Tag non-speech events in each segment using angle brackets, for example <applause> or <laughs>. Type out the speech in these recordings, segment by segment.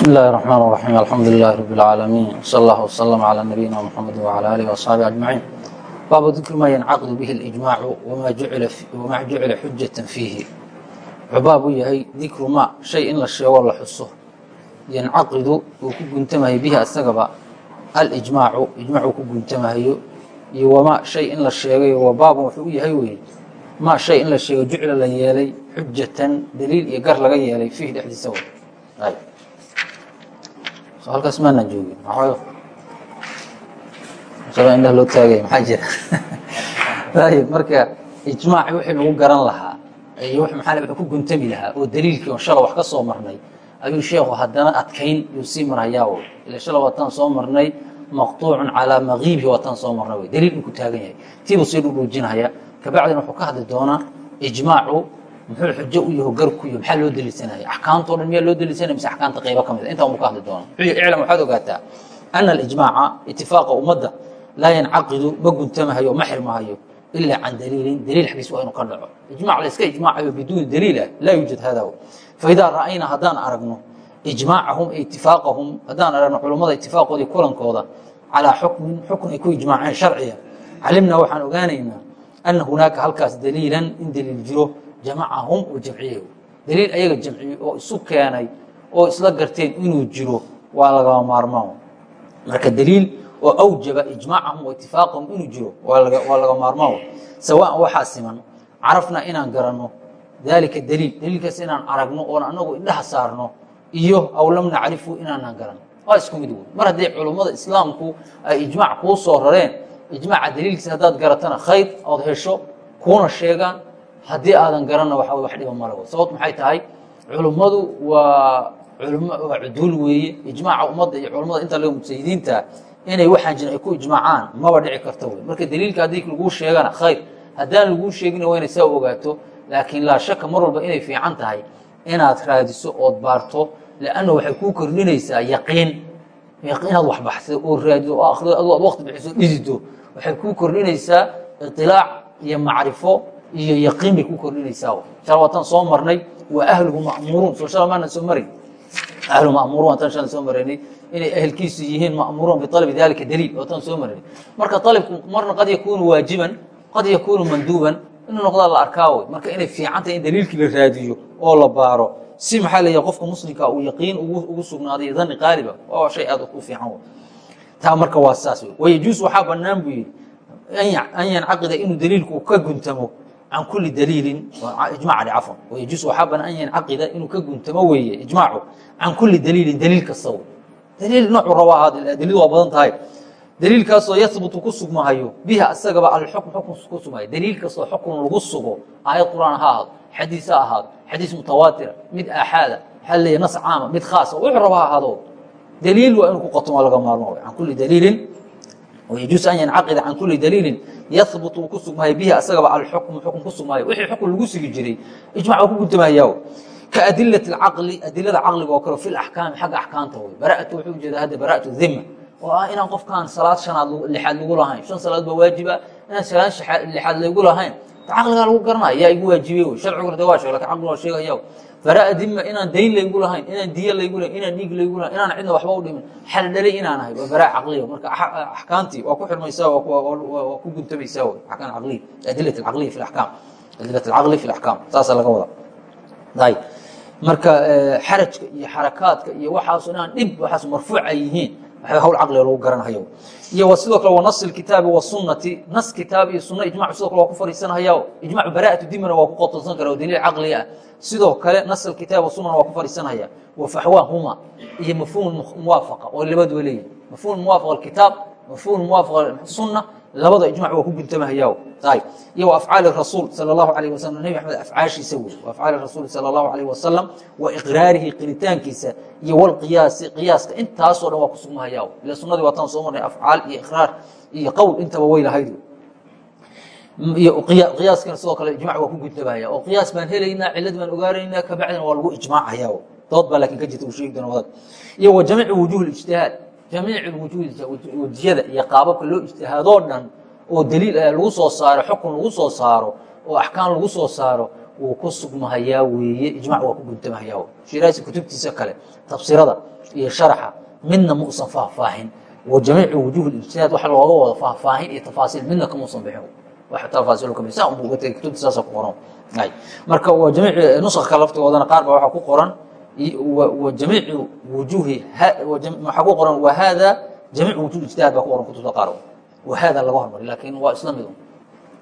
بسم الله الرحمن الرحيم الحمد لله رب العالمين صلى الله وسلم على نبينا محمد وعلى آله وأصحابه أجمعين باب ذكر ما ينعقد به الإجماع وما جعل وما جعل حجة فيه عباب يهي ذكر ما شيء لا شيء ولا حصه ينعقد وكنتمه به السقبة الإجماع إجماع وكنتمه وما شيء لا شيء وباب وحو يهي وين ما شيء لا شيء جعل لا يلي حجة دليل يقر لغا يلي فيه دحدي سوى طيب halkaas maanaan joogin maxaa indhaha loo taagaya maxaa jira ayib marka ijmaaci wixii lagu garan lahaa iyo maxaa ku guntami lahaa oo daliilkii oo shala wax ka soo marnay. Ayuu sheekhu haddana adkayn yuu sii marhayaa ila shala waataan soo marnay maqtuucun calaa makiibihi waataan soo marnay. Wey daliil uu ku taagan yahay. Tiibuu sii dhudhuujinaya kabacdina wuxuu ka hadli doonaa ijmaacu muxuu xujo u yaho garku iyo maxaa loo deliisanaya axkaamtao dhan miyaa loo deliisanaya mise axkaamta qaybo ka mid a intaa unbu ka hadli doona iclam waxaad ogaataa ana alijmaaca itifaaqa ummadda laa yancaqidu ma guntamahayo ma xirmahayo ilaa can daliilin. Daliil xagiis waa inuu ka dhaco. Ijmac la iska ijmaacayo biduuni daliilah laa yuujad hada faidaa ra'ayna haddaan aragno ijmaacahum itifaaqahum haddaan aragno culummada itifaaqooda kulankooda calaa xukmin xukun ay ku ijmaaceen sharciya calimnaa waxaan ogaanaynaa ana hunaaka halkaas daliilan in daliil jiro jamacahum oo jamciye daliil ayaga jamciye oo isu keenay oo isla garteen inuu jiro waa lagama maarmaan. Marka daliil oo awjaba ijmaacahum wa itifaaqahum inuu jiro waa laga maarmaan. Sawaan waxaa siman carafna inaan garanno daalika daliil daliilkaas inaan aragno oon anagu indhaha saarno iyo aw lam nacrifu inaanaan garanno waa isku mid wey mar haddii culummada islaamku ay ijmaac kuu soo rareen ijmaaca daliilkiisa haddaad garatana khayr ood hesho kuuna sheegaan haddii aadan garanna waxa wax dhiba male sababt maxay tahay? Culummadu waa waa cuduul weeye. Ijmaaca ummadda iyo culummada inta laga mujtahidiinta inay waxaan jirin ay ku ijmaacaan maba dhici karta wey marka daliilka haddii laguu sheegana khayr. Haddaan laguu sheegina waa inay saa ogaato laakiin laa shaka mar walba inay fiican tahay inaad raadiso ood baarto leanna waxay kuu kordhinaysaa yaqiin. Inaad wax baxsay oo raadido oo akhrido adoo aad waqti bixiso dhidido. Waxay kuu kordhinaysaa itilaac iyo macrifo iyo yaqiin bay ku kordhinaysaa shala waataan soo marnay waa ahluhu ma'muuruun soo shala maana soo maray. Ahlu ma'muuruun waataan shala soo maraynay inay ahelkiisu yihiin ma'muuruun bialabi dalika daliil waataan soo maraynay marka alibku marna qad yakuunu waajiban qad yakuunu manduuban inuu noqdaa la arkaa wey marka inay fiican tahay in daliilkii la raadiyo oo la baaro. Si maxaa leeyahay qofka muslimka uu yaqiin ugu sugnaaday iyo dani qaaliba waa shay aad u fiican taa marka waa saas wayajuus waxaa bannaan buu yidhi an yancaqida inuu daliilku ka guntamo can kuli daliilin ijmac cafwan. Wayajuus waxaa banan an yancaqida inuu ka guntamo weeye ijmaacu. Can kuli daliilin daliil kasta wey daliil noocu raba ahaad daliil waa badan tahay. Daliilkaasoo yahbutu ku sugmahayo biha asagaba alxukm xukm ku sugmahayo. Daliil kastoo xukun lagu sugo aayad qur'aan ha ahaado xadiis ha ahaado xadiis mutawaatira mid aaxaada maxaa leeya nas caama mid khaasa wuxuu raba ha ahaado daliil waa inuu ku qatomo laga maarmo can kuli daliilin ويجuز أن ينcaqida can kuli daliili yahbط uu ku sugmayo bihi asagaba alxukm xukm ku sugmaayo wixii xukm lagu sugi jiray ijmac waa ku guntamaya kaadilaة اcaqli adilada caqliga oo kale fi axkaami xagga axkaamta wey bara'atu wuxuu ujeeda hadda bara'atu dhima oo ah inaan qofkaan salaad shanaad lixaad lagu lahayn shan salaad baa waajiba inaan salaad lixaad lagu lahayn caqligaa lagu garanaya yaa igu waajibiyey wey sharcigu de waa sheeg lakin caqliga waa sheegaya baraa dima inaan dayn laygu lahayn inaan diy laygu lahayn inaan dhiig laygu lahayn inaan cidna waxba u dhimin. Xal dhalay inaan ahay waa baraa caqliya marka axkaamtii waa ku xirmaysaa waa ku guntamaysaa wey axkaam caqliya adilat alcaqliya fi alaxkaam adilat alcaqli fi alaxkaam saasaa laga wadaa. Ayib marka xarajka iyo xarakaadka iyo waxaaso inaan dhib waxaas marfuuc ay yihiin hawl caqliga lagu garanhayo iyo sidoo kale wa nas kitaabi wasunati nas kitaab iyo sunna ijmac sidoo kale waa ku fariisanhaya ijmac bara'atu dimana waa ku qotonsan kara oo daliil caqliga ah. Sidoo kale nas kitaab sunana waa ku fariisanhaya wa faxwaahuma iyo mafhum muwaafaqa oo labaduba leeyihi mafhum muwaafaqa kitaab mafhum muwaafaqa sunna labada ijmac waa ku guntamahaya iyo wa afcaali rasuul sala allahu alayh wasalam nebi axmed afcaashiisa wey afcaali rasuul sala allahu alayh wasalam wa iqraarihi qiritaankiisa iyo walqiyaasi qiyaaska intaasoo dhan waa ku sugmahaya ila sunadii waataan soo marnay afcaal iyo iqraar iyo qowl intaba way lahayd qiyaaskana sidoo kale ijmac waa ku guntamahaya oo qiyaas baan helaynaa cilad baan ogaanaynaa kabacdina waa lagu ijmaacaya dood baa laakiin ka jirta uu doona wadag iyo wa jamiici wujuh ijtihaad jamiic wejiyada iyo qaababka loo ijtihaadoo dhan oo daliil lagu soo saaro xukun lagu soo saaro oo axkaam lagu soo saaro wuu ku sugmahayaa weeye ijmac waa ku guntamahayaa shiraasi kutubtiisa kale tafsirada iyo sharaxa midna ma usan faahfaahin. Wa jamiicu wujuh ijtihaad waxa looga wada faahfaahin iyo tafaasiil midna kama usan bixin. Marka jamiic nusakka laftigoodana qaar baa waxaa ku qoran wa jamiicu wujuhi waxaa ku qoran wa hada jamiic wujuh ijtihaad baa ku qoran kutubta qaar wa hada laga hormari laakiin waa isla mid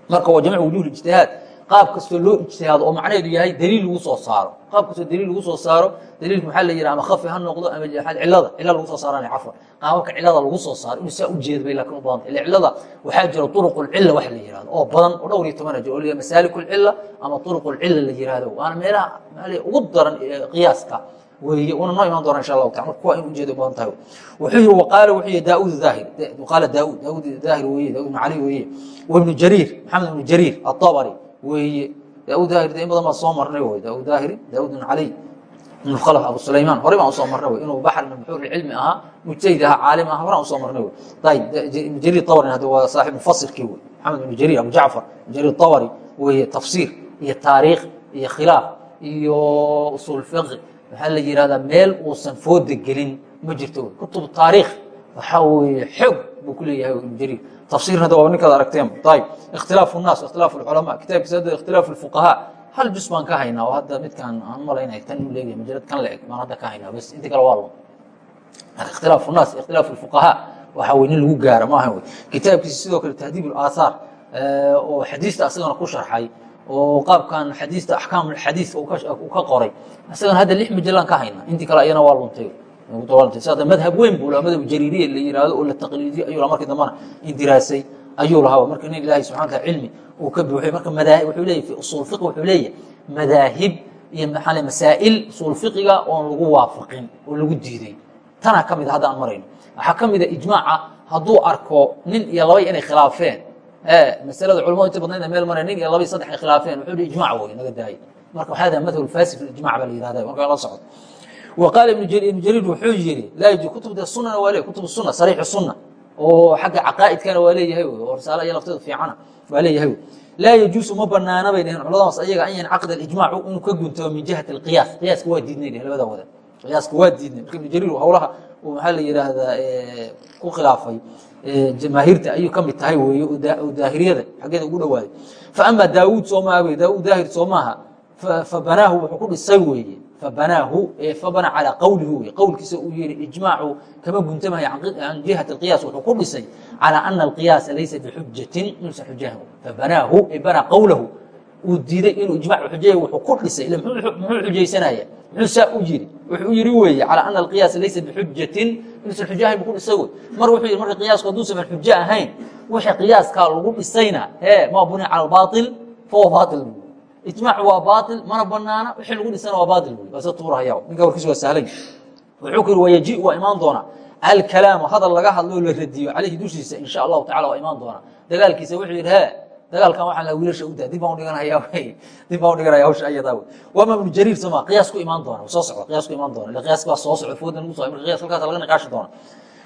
marka waa jamiic wujuh ijtihaad qaab kastoo loo ijtihaado oo macnaheedu yahay daliil lagu soo saaro. Qaab kastoo daliil lagu soo saaro daliilka maxaa la yidhaha ama khafi ha noqdo ama cilada cila lagu soo saarana cafwan. Qaababka cilada lagu soo saaro inuu saa u jeedo bay laakiin u badanta ila cilada waxaa jira turuqulcilla wax la yihahdo oo badan oo dhowr iyo tobana jir oo la masaalikulcilla ama turuqulcilla la yihahdo waana meelaha maaa ugu daran qiyaaska weeye. Una noo imaan doona insha allahu taala marka kuwa in ujeeda badan tahay. Wuxuu yihi waqaala wuxuu yihi daauud daahir. Qaala daauud daauud daahir weeye daauud ibn cali weeye. Wabnu jariir maxamed ibnu jariir atabari weeye. Daahir de in badan baa soo marnay wy daahiri daud bn cali ibn khalf abu sulayman horey baan u soo marnay wy inuu baxr min buxuur cilmi ahaa mujtahid ahaa caalim aha horaan u soo marnay wy ibn jariir tabrin hadda waa saaxib mufasirkii wey maxamed ibn jariir abu jacfar jariir tabari weeye tafsiir iyo taariikh iyo khilaaf iyo usuul fiqi waxaa la yihahdaa meel uusan fooda gelin ma jirto kutub taariikh waxaa weeye xoog buu ku leeyahay ibn jariir tafsirna da waa ninkaad aragteen ayb ikhtilaafu الnaas ikhtilaafu اlculamaa kitaabkiisa hadda ikhtilaafu اlfuqahaa hal jus baan ka haynaa oo hadda midkaan aan malaynay tan u leeyahay majalad kan la eg baan hadda ka haynaa bas inta kale waa lo ikhtilaafu الnaas ikhtilaafu اlfuqahaa waxaa wey nin lagu gaara maaha wey kitaabkiisa sidoo kale tahdiib اlaahaar oo xadiista asagana ku sharxay oo qaabkan xadiista axkaam xadiis uu ka qoray asagana hadda lix majalaan ka haynaa intii kale ayana waa luntay madhab weyn laha madhab jariiriya la yihahdo oo la taqliidiyo ayuu markii dambana indiraasay ayuu lahaa. Marka nin ilahi subxana wataala cilmi uu ka buuxay marka madaa wuxuu leeyahy fi usuul fiqi wuxuu leeyahay madaahib iyo maxaa le masaa'il usuul fiqiga oon lagu waafaqin oo lagu diiday tanaa ka mid a hadda aan marayno. Waxaa ka mid a ijmaaca hadduu arko nin iyo laba inay khilaafeen masalada culamadu inta badnayd meel maray nin iyo laba iyo saddex ay khilaafeen wuxuu ijmac wey naga daayay marka daa madhab fasid ijmac baa la yihahda marka la socdo qaala ibnu jariir wuxuu yidhi laa kutubta sunana waa le kutub suna sariixu sunna oo xagga caqaa'idkana waa leeyahay oo risaala iyo lafteedu fiicana waa leeyahay laa yajuusu ma banaana bay dhaheen culamadaas ayaga an yan caqd alijmaac inuu ka guntamo min jihati alqiyaas qiyaaska waa diidnay dhehen labada wada qiyaaska waa diidnay marka ibnu jariir howlaha uu maxaa la yidhaahdaa ku khilaafay jamaahiirta ayuu ka mid tahay weeye oo daahiriyada xaggeeda ugu dhowaaday fa ama daawuud soo maaha daawuud daahir soo maaha fa banaahu wuxuu ku dhisay weeye fabanaahu fabanaa calaa qowlihi wey qowlkiisa uu yihi ijmaacu kama guntamahayo can jihati اlqiyaas wuxuu ku dhisay calaa ana alqiyaasa laysa bixujatin inuusan xujaha fabanaahu ay banaa qowlahu uu diiday inuu ijmac xujaya wuxuu ku dhisay ila muxuu xujaysanaya muxuu saa u yidhi wuxuu u yidhi weeye calaa ana alqiyaasa laysa bixujatin inuusan xujahay buu ku dhisay wey mar wuxuu yidhi marka qiyaasku hadduusan xujo ahayn wixii qiyaaskaa lagu dhisayna hee ma buniya cala albaail fahuwa baatil ijmaac waa baail mana banaana wixii lagu dhisana waa baail wey base tuurahaya ninka warkiis waa sahlay wuxuu ku yiri wayaji waa imaan doonaa. Alkalaamu hadal laga hadloo la radiyo calayhi dushiisa insha allahu tacala waa imaan doonaa. Dagaalkiisa wuxuu yidhi he dagaalkan waxaan la wiilasha u daa dib baan udhiganaya dib baan udhiganaya hawsha ayadaa wey. Waama ibnu jariir sama qiyaas ku imaan doona soo socda qiyaas ku imaan doona ila qiyaas baa soo socda foodan ugu soo marka qiyaas halkaas laga niqaashi doona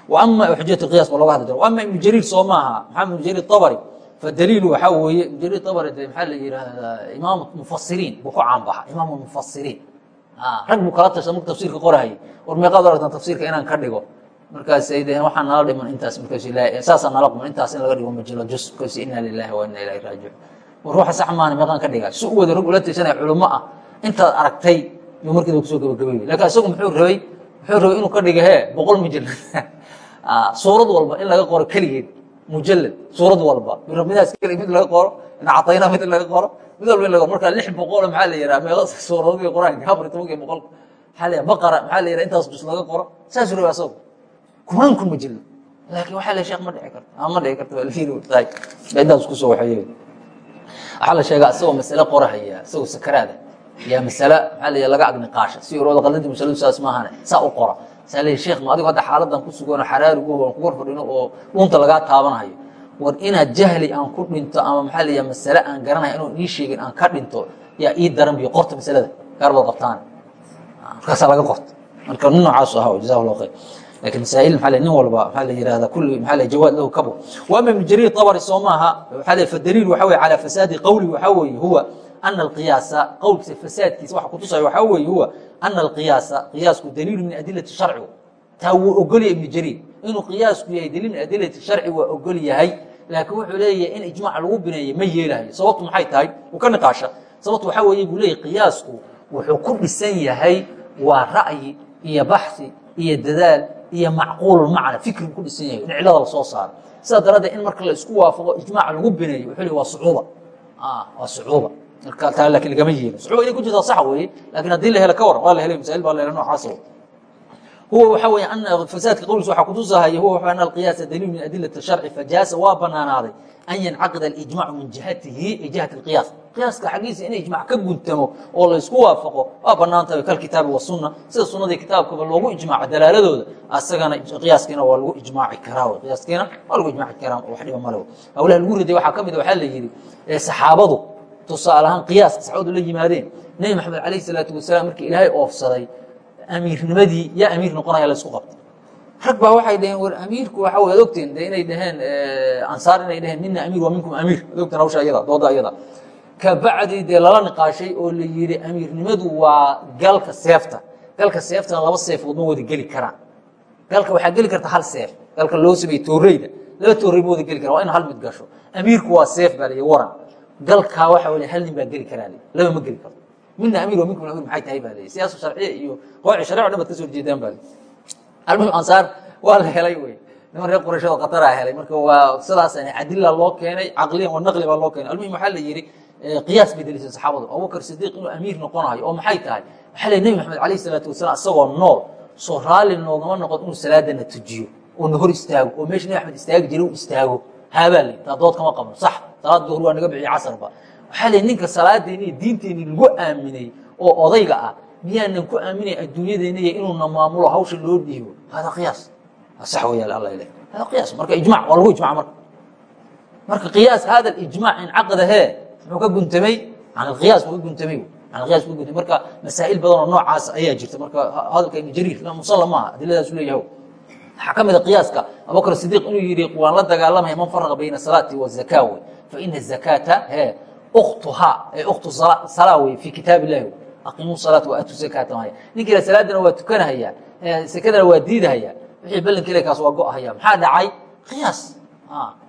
wa ama xujat qiyaas baa looga hadli doona wa ama ibnu jariir soo maaha maxamed ibnu jariir tabari fdliil waxaa weeye jariir abr de maxaa la yihahdaa imaam mufasiriin buu ku caanbaxa imaam mufasiriin rag buu kala tasha marku tafsirka qorahayay war meeqaad aragtaan tafsirka inaan ka dhigo markaas ay deheen waxaa nala dhiman intaas markaas saasaa nala quman intaas in laga dhigo majilo jus markaas ina lilahi wa ina ilahi raajicuun war ruuxa sax maana meeqaan ka dhigaa si u wada rag ula tashanaya culimo ah intaad aragtay yuu markiiba ku soo gabagabay laakiin isagu muxuu rabay muxuu rabay inuu ka dhiga hee boqol majil suurad walba in laga qoro keligeed mujalad suurad walba biramidaas keli mid laga qoro nacatayna mid laga qoro mid walba in laga marka lix boqol maxaa la yihaha meeqa suuradii qur'aanka afar tobanki boqol maxaa la baqara maxaa la yihaha intaas dus laga qoro saasuu rabay asagu kumaan kun majalo laakiin waxaa la sheekh ma dhici karto ama ma dhici karto waa liin tahay intaas ku soo waxeeye waxaa la sheegaa isagoo masale qorahaya isagoo sakaraada yaa masale maxaa la yihaha laga agniqaasha si orooda qalinta masaladu saas maahane saa u qora sheekh adigo hadda xaaladan ku suganoo xaraarigu aan kuga fadhino oo dhunta lagaa taabanayo. War inaad jahli aan ku dhinto ama maxaa layiha masale aan garanayo inuu ii sheegin aan ka dhinto yaa ii daran biyo qorta masalada. Gaar baad qabtaan markaasaa laga qorta. Marka nin noocaasu aha jazahu llah khayr. Lakin masaa'il maa nin walba maxaa la yihahda kulli maa la jawaad lahu kabo wa ama ibnu jariir tabari soo maaha waxaa la fadaliil waxa weye calaa fasaadi qowli waxaa weeye huwa ana alqiyaasa qowlkiisa fasaadkiisa waxa kutusaya waxaa weeye huwa ana alqiyaasa qiyaasku daliilu min adilati sharci taa wuu ogolya ibnu jariir inuu qiyaasku yahay daliil min adilati sharci waa ogol yahay laakiin wuxuu leeyahay in ijmaac lagu bineeyo ma yeelahayo sababtu maxay tahay uu ka niqaasha sababtu waxaa weeye buu leeyahy qiyaasku wuxuu ku dhisan yahay waa ra'yi iyo baxsi iyo dadaal iyo macquululmacna fikri ku dhisan yahay in cilada la soo saaro sidaa daraaddeed in marka la isku waafaqo ijmaac lagu bineeyo wuxuu leey waa sucuuba waa sucuuba taa yidhi saxaabadu tusaale ahaan qiyaaska saxaabadu la yimaadeen. Nebi maxamed calayh salaatu wasalaam markii ilaahay oofsaday amiirnimadii yaa amiir noqonaya la isku qabtay. Rag baa waxay dhaheen war amiirku waxa way ad ogteen de inay dhaheen ansaar inay dhaheen mina amiir wa minkum amiir. Ad ogteen hawsha iyada dooda iyada kabacdi dee lala niqaashay oo la yidhi amiirnimadu waa galka seefta. Galka seeftana laba seefood ma wada geli karaan galka waxaa geli karta hal seef. Galka loo sameeyey tooreyda laba toorey ma wada geli kara. Waa in hal mid gasho. Amiirku waa seef baa layi waran galkaa wale hal nin baa geli karaa laba ma geli karto. Mina amiir wa minkum amiir maxay tahay baa siyaasa sharciya iyo qooci sharci o dhan baad ka soo horjeedaan baa almuhim ansaar waa la helay wey. Niman reer qurayshado qataraa helay. Marka waa sidaasani cadila loo keenay caqliyan wa naqli baa loo keenay. Almuhim waxaa la yidhi qiyaas bay deliishan saxaabadu. Abubakar sidiiq inuu amiir noqonayo oo maxay tahay? Waxaa la nebi maxamed calayh salaatu wasalaam isagoo nool soo raalli noogama noqon inuu salaadana tujiyo oo na hor istaago oo meesha nebi axmed istaagi jiray u istaago haabaa la taa dood kama qabno sax salaad duhur waa naga bixiyay casarba waxaa la ninka salaadeeni iyo diinteeni lagu aaminay oo odayga ah miyaanan ku aaminay adduunyadeena iyo inuuna maamulo hawsha loo dhiibo? Hada qiyaas. Sax weya alla ileh hada qiyaas marka ijmac waa lagu ijmac marka. Marka qiyaas hada ijmac incaqada hee muxuu ka guntamay can alqiyaas buu ka guntamay can alqiyaas buu ka guntamay. Marka masaa'il badan oo noocaas ayaa jirta. Marka hadalka ibnu jariir la musalla maaha adilladaasu leeyahay waxaa ka mid a qiyaaska abubakr sidiiq inuu yidhi waan la dagaalamaya man faraqa bayna salaati wazakaa wey faina zakaata hee uktuhaa ee uktu salaa wey fi kitaab illahi aqimu salaata wa aatu zakaata ila salaadana waa tukanahaya sekadana waa diidahaya wixii ballanka ilahi kaas waa go'ahaya maxaa dhacay qiyaas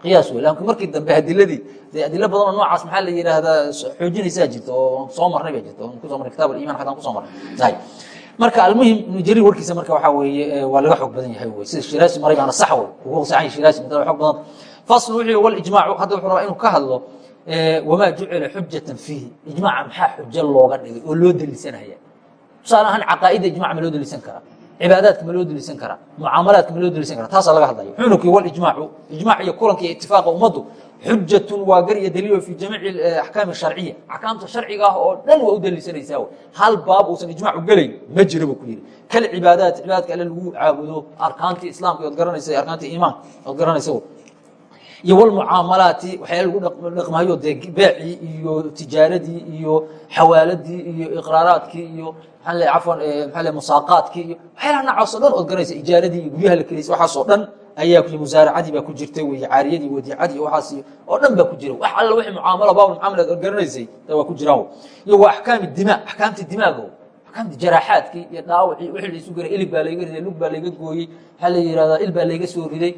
qiyaas wey laakin markii dambe adiladii dee adilo badan oo noocaas maxaa la yidhaahdaa xoojinaysaa jirta oo soo marnay ba jirta ku soo marnay kitab aliman xataan ku soo marnay marka almuhim ibnu jariir warkiisa marka waxaa weeye waa laga xoog badan yahay wey sida shiraasi maray baana sax wey ugu saxan shiraasi madaa xoog badan. Fasl wuxuu walijmaacu hadda wuxuu rabaa inuu ka hadlo wamaa jucila xujatan fiihi. Ijmaaca maxaa xujo looga dhigay oo loo deliisanaya tusaale ahaan caqaa'idda ijmac ma loo deliisan karaa. Cibaadaadka ma loo deliisan karaa. Mucaamalaadka ma loo deliisan kara taasaa laga hadlaya. Wuxuuna ku walijmaacu ijmaac iyo kulanka iyo itifaaqa ummaddu xujatun waa gar daliilo fi jamiici axkaami sharciya axkaamta sharciga ah oo dhan waa u deliisanaysaa w hal baab uusan ijmaacu gelayn ma jira buu ku yidhi. Kal cibaadaat cibaadadka alle lagu caabudo arkaantii islaamka ood garanaysa arkaantii iimaanka ood garanaysa iyo wlmucaamalaati waxyaala lagu dhaqmayo dee beecii iyo tijaaradii iyo xawaaladii iyo iqraaraadkii iyo maaa afan maa musaaqaadkii iyo waxyaalaha noocaasoo dhan ood garanaysa ijaaradii iyo guryaha la kelaysay waxaasoo dhan ayaa musaaracadii baa ku jirtay wey caariyadii wadiicadii waxaas oo dhan baa ku jira wax alla wixii mucaamalo baabul mucaamalaad ood garanaysay waa ku jiraan iyo waa axkaami dimaa axkaamti dimaago axkaamti jaraaxaadkii iyo dhaawacii wixii la isu garay ilig baa layga riday lug baa layga gooyey waxaa la yihahdaa il baa layga soo riday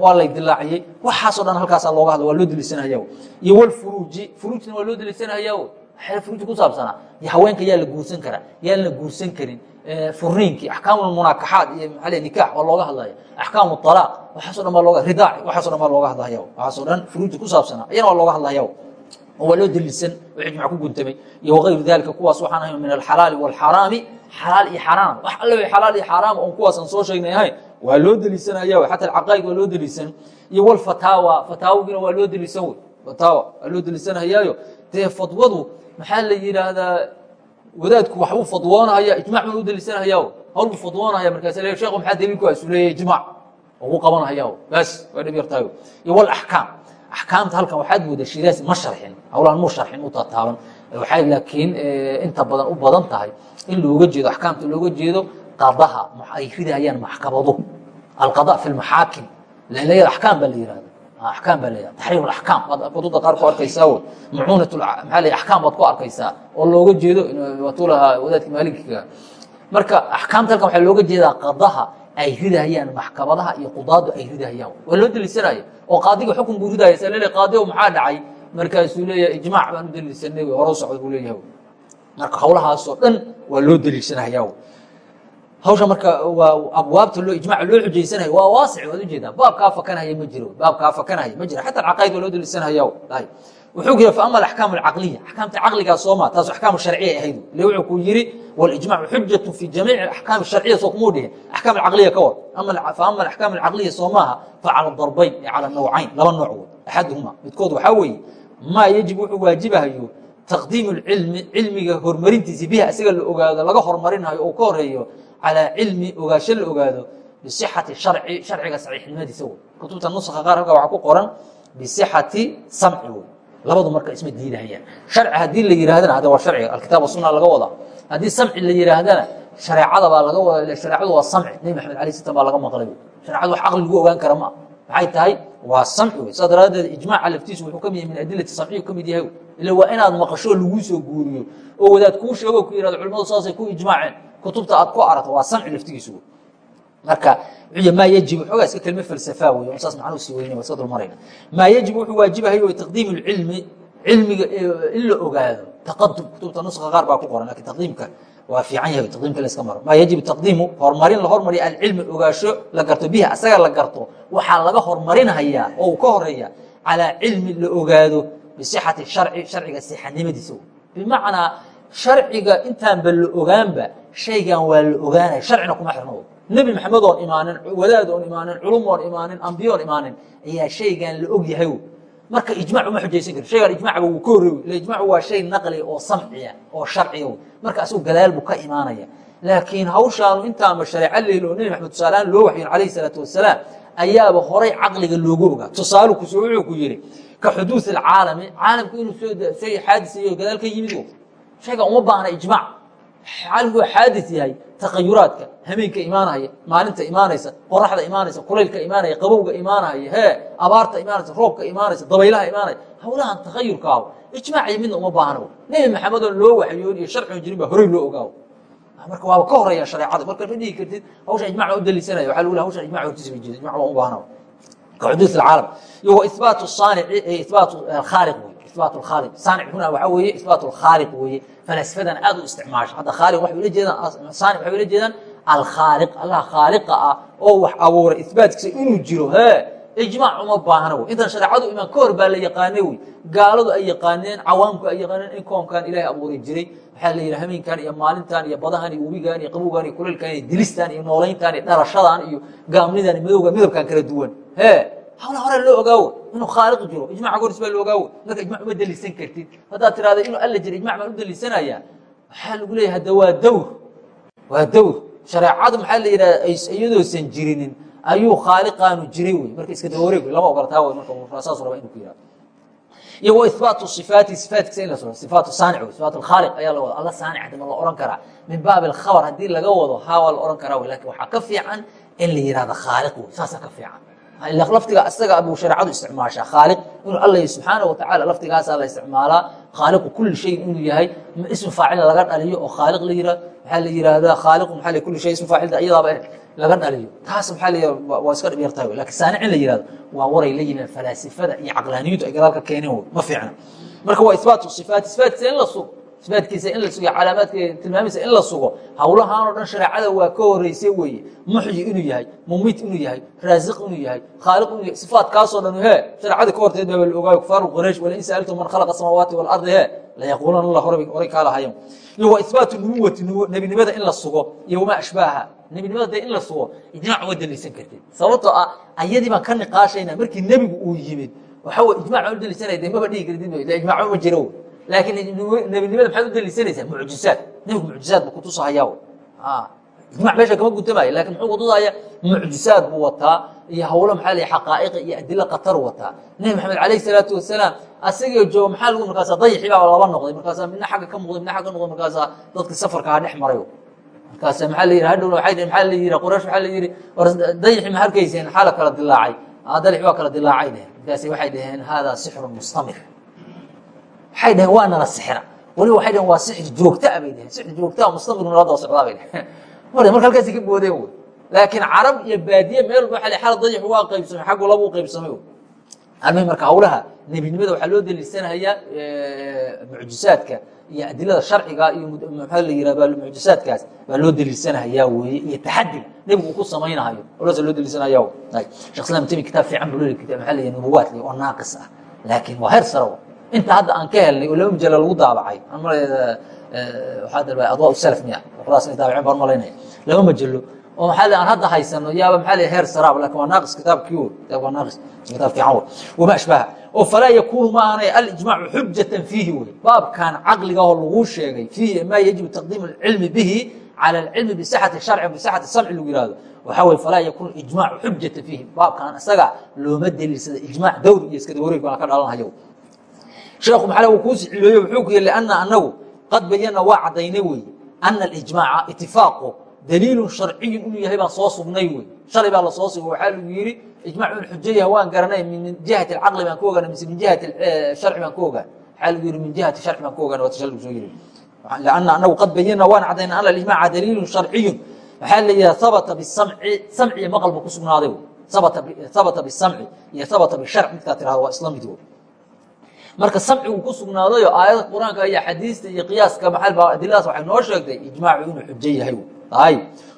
waa lay dilaaciyey. Waxaasoo dhan halkaasaa looga hadla waa loo deliisanaya iyo walfuruuji furuujna waa loo deliisanaya waxyaala furuuji ku saabsanaa. Haweenka yaa la guursan karaa yaan la guursan karin furiinkii axkaamulmunaakaxaat iyo maaa nikaax waa looga hadlaya axkaamu alaaq waxaaso dhan baa looga ridaaci waxaaso dhan baa looga hadlaya waxaasoo dhan furuuji ku saabsanaa iyana waa looga hadlaya waa loo deliisan wixii jimc ku guntamay iyo wagayru dalika kuwaas waxaan ahayn min alxalaali waalxaraami xalaal iyo xaraam. Wax alle way xalaal iyo xaraam oon kuwaasaan soo sheegnay ahayn waa loo deliisanaya xata alcaqaa'id waa loo deliisan iyo walfataawa fataawagiina waa loo deliisan wey fataawa waa loo deliisanayaayo dee fadwadu maxaa la yidhaahdaa wadaadku waxbuu fadwoonaya ijmac baan u deliisanaya hawl buu fadwoonaya markaas le sheekhu maxaa daliilku isu leeyahay ijmac ugu qabanaya bas waa dhib yartahay iyo walaxkaam axkaamta halkan waxaad moodaa shiraasi ma sharxin. Hawlaan mu sharxin u tataaban. Waxay laakiin inta badan u badan tahay in looga jeedo axkaamta looga jeedo qadaha ay ridayaan maxkamado alqada fi lmaxaakim leelayada axkaam baa la yihahda axkaam baa leeyaha taxriim alaxkaam baad kutubta qaar ku arkaysaa mucuunat maxaa leeyahay axkaam baad ku arkaysaa. Oo looga jeedo watuu lahaa wadaadka maalikiga marka axkaamta halkan waxaa looga jeedaa qadaha ay ridahayaan maxkamadaha iyo qudaadu ay ridahayaan. Waa loo deliisanaya oo qaadiga xukun buu ridahaya sa lele qaadigo maxaa dhacay? Markaasuu leeyahay ijmaac baan u deliisanay hore socda buu leeyahay. Marka hawlahaasoo dhan waa loo deliishanaya hawsha marka waa abwaabta loo ijmaca loo xujaysanayo waa waasic waad u jeedaa baabkaa fakanhaya ma jiro baabkaa fakanhaya ma jiro. Xata alcaqaa'id waa loo deliisanhaya wuxuu ku yiri fa ama alaxkaam alcaqliya axkaamta caqligaa sooma taas axkaam sharciya ahayd. Ile wuxuu ku yiri walijmacu xujatu fi jamiici axkaam sharciya. Soo kumuu dhihin axkaam alcaqliya ka war. Fa ama alaxkaam alcaqliya soo maaha fa cala darbayn ee cala nawcayn laba nooc wey axaduhuma midkood waxaa weeye maa yajib wuxuu waajibahayo taqdiimu lcilmi cilmiga horumarintiisi biha isaga la ogaado laga horumarinayo oo ka horeeyo calaa cilmi ogaasho la ogaado bisixati sharci sharciga saxiixnimadiisa wey kutubta nuska qaar halka waxaa ku qoran bisixati samci wey labadu marka isma diidahayaan sharci haddii la yihaahdana hada waa sharciga alkitaab wasuna laga wadaa haddii samci la yihaahdana shareecada baa laga wada shareecadu waa samci nebi maxamed alay slam baa laga maqlay shareecadu wax caqli lagu ogaan kara maa maxay tahay waa samci wey saa daraadeed ijmaaca laftiisu wuxuu ka mid yahay min adilati samciyu ka mid yahay ila waa inaad maqasho laguu soo guuriyo oo wadaad kuu sheego ku yihahdo culimadu saasay ku ijmaaceen kutubta aad ku aragto waa samci laftigiisu. Marka maa yajib xoogaa iska kelme falsafaa wey saas macnuu sii weyne waa iska dulmarayna. Maa yajib wuxuu waajibahay way taqdiim lcilmi cilmiga in la ogaado taqadum kutubta nuska qaar baa ku qoran laakiin taqdiimka waa fiican yahay taqdiimka la iska maro. Maa yajib taqdiimu horumarin la hormariya alcilmi ogaasho la garto biha asaga la garto waxaa laga horumarinhayaa oo uu ka horreeya calaa cilmi la ogaado bisixati sharci sharciga sixanimadiisa bimacnaa sharciga intaanba la ogaanba shaygan waa la ogaanaya sharcina kuma xirno. Nebi maxamed oon imaanin wadaad oon imaanin culum oon imaanin ambiyo oon imaanin ayaa shaygan la og yahay. Marka ijmac uma xujaysan kari shaygan ijmacba wuu ka horrewi ila ijmacu waa shay naqli oo samciya oo sharciya. Marka asagu gadaal buu ka imaanaya. Laakiin hawshaanu intaanba shareeco lehel oo nebi maxamed tusaalehaan loo waxyoon calayhi salaatu wasalaam ayaaba horay caqliga loogu ogaa. Tusaalu kus wuxuu ku yidhi ka xuduud alcaalami caalamku inuu shay xaadisayo gadaal ka yimid shaygan uma baahna ijmac caalamku xaadis yahay taqayuraadka hameenka imaanaya maalinta imaanaysa qoraxda imaanaysa kulaylka imaanaya qabowga imaanaya hee abaarta imaanaysa roobka imaanaysa dabaylaha imaanaya hawlahan takayurkaaho ijmaaciyo midna uma baahna nebi maxamed oo loo waxyoon iyo sharcion jirin baa horey loo ogaawo marka waaba ka horreeya shareecada marka ma dhihi kartid hawshan ijmac baa u daliisanaya waxa lagu lehay hawshan ijmac hortiisa bay jeeda ijmac baa u baahna ka xuduud alcaalam. Iyo wa isbaatu saanici isbaatu khaaliq wey isbaat اkhaaliq saanic huna waxaa weeye isbaat اlkhaaliq weeye falasfadan aad u isticmaasha hadda khaaliq waxay ula jeedaan saanic waxay ula jeedaan alkhaaliq allah khaaliqa ah oo wax abuuray isbaatkiisa inuu jiro hee ijmaac uma baahna wey intan shareecadu imaan ka hor baa la yaqaanay wey gaaladu ay yaqaaneen cawaamku ay yaqaaneen in koonkan ilahay abuuray jiray waxaa la yidhi hameenkan iyo maalintan iyo badahan iyo webigan iyo qabowgan iyo kulaylkan iyo dilistan iyo noolayntan iyo dharashadan iyo gaamnidan iyo madowga midabkan kala duwan hee hawla hore loo ogaawo. Inuu khaaliq jiro ijmaca goris baa loo ogaawo. Marka ijmac uma deliisan kartid. Haddaad tirahda inuu alla jiro ijmac baan u deliisanaya waxaa lagu leeyahay hadda waa dawr. Waa dawr. Shareecadu maxaa la yidhahda iyadoosan jirinin ayuu khaaliqaanu jiray wey. Marka iska daba wareeg lama ogola taa wey marka saas raba inuu ku yihahdo iyo wa ihbaatu sifaati sifaatkiisa in la sugo. Sifaatu saanic wey sifaat alkhaaliq ayaa la wada. Alla saanic hadda ma la oran karaa. Min baabi alkhabar haddii laga wado haa waa la oran karaa wey. Lakin waxaa ka fiican in la yihahdo khaaliq wey. Saasaa ka fiican laftiga isaga buu shareecadu isticmaashaa? Khaaliq. Inuu alla subxaana watacaala laftigaasaa la isticmaalaa. Khaaliqu kuli shayin inuu yahay. Ism faacila laga dhaliyo oo khaaliq la yira waxaa la yihahdaa khaaliqu maxaa kuli shay ism faacilda iyadaaba laga dhaliyo. Taas maxaa la waa iska dhib yartahay laakiin saanic in la yihahdo waa waray la yimaad falaasifada iyo caqlaaniyintu ay gadaal ka keeneen ma fiicna. Marka waa isbaatu sifaat sifaatkiisa in la sugo isbaatkiisa in la sugo calaamaadka tilmaamiisa in la sugo hawlahaanoo dhan shareecada waa ka horeysay weeye. Muxyi inuu yahay mumit inuu yahay raasiq inuu yahay khaaliq inuu yahay sifaatkaasoo dhan he shareecada ka horteed baa la ogaayo kufaaru quraysh wala in sa'altum man khalaqa samaawaati walardi he layaquulana allah horay kaa lahayan iyo waa isbaatu nubuwati nebinimada in la sugo iyo wamaa ashbaaha nebinimada dee in la sugo ijmac uma daliisan kartid. Sababtoo ah ayadii baan ka niqaashayna markii nebigu uu yimid waxa wey ijmac u daliisanaya dee maba dhihi kartid ijmac ma jiro laakiin nebinimada maxaad u daliisanaysaa mucjizaad. Nebigu mucjizaad buu kutusahayaa ijmac meesha kama gutamaayo laakiin muxuu kutusahaya mucjizaad buu wataa iyo hawlo maxaa la xaqaa'iqa iyo adilo khatar wataa. Nebi maxamed calayh salaatu wasalaam asagoo jooga maxaa lagu markaasa dayixii baa laba noqday markaasa midna xagga ka muuqday midna xagga noqday markaasa dadki safarkaa dhex marayo markaasa maxaa la yidhi hadhowna waxay dhhen maxaa la yidhi quraysh waxaa la yidhi war dayixii ma harkayseen maxaa la kala dilaacay. Dayixi waa kala dilaacay dhehen markaas waxay dhaheen haadaa sixru mustamir waxay dhaheen waa nala sixra waliba waxay dhaheen waa sixir joogtaa bay dhaheen sixir joogtaa mustamir nala daba socdaa bay dhaheen mar marka halkaasi ka boodeen wey. Laakiin carab iyo baadiye meel walba waxa xal dayax waa qaybsamay xaggu laba u qaybsamay almihim marka hawlaha nebinimada waxaa loo daliilsanayaa mucjisaadka iyo adilada sharciga iyo maxaa la yirahda mucjisaadkaas baa loo daliilsanahayaa weeye iyo taxadiga nebigu uu ku samaynahayo hawlahaas loo daliilsanaya shekh islam timi kitaab fiican buu leeyahay kitaab maxaa la yidhaha nubuwaat oo naaqis ah. Laakiin waa heer sare inta hadda aan ka helnay oo laba mujalla lagu daabacay. Adwaa salaf miya qolaas inay daabaceen baan malaynaya. Laba majalo oo maxaa aan hadda haysano yaaba maxaa la heer saraab laakiin waa naaqis kitaabkii wo kitaab waa naaqis. Kitaab fiican wo wama ashbaha. Oo falaa yakuunu ma aanay alijmaacu xujatan fiihi wey baabkan caqliga oo laguu sheegay fiihi maa yajibu taqdiimu alcilmi bihi cala alcilmi bisixati sharci bisixati samci lagu yihahdo waxaa weye falaa yakuunu ijmaacu xujata fiihi. Baabkan isaga looma deliilsada ijmaac dawri iyo iskada wareeg baan ka dhalanhayo sheekhu maxaa uu kuusi cileeyo wuxuu ku yidhi lianna annagu qad bayana waa caddaynay weeye ana alijmaaca itifaaqu daliilun sharciyun inuu yahay baan soo sugnay wey. Shalay baa la soo sugay waxaa lagu yidhi ijmac inuu xujo yahay waan garanay min jihati alcaqli baan ka ogaana mise min jihati sharci baan ka ogaan waxaa lagu yidhi min jihati sharci baan ka ogaan waata shal lagu soo yidhi. Lianna anagu qad bayana waan caddayna ana alijmaaca daliilun sharciyun waxaa la yidhaha habata bisamci samci iyo maqal buu ku sugnaaday wey. Habata bisamci iyo habata bisharc. Midkaa tirahda waa isla mid wey marka samcigu ku sugnaadayo aayada qur'aanka iyo xadiista iyo qiyaaska maxaa adiladaas waxay noo sheegtay ijmaacu inuu xujo yahay. Ay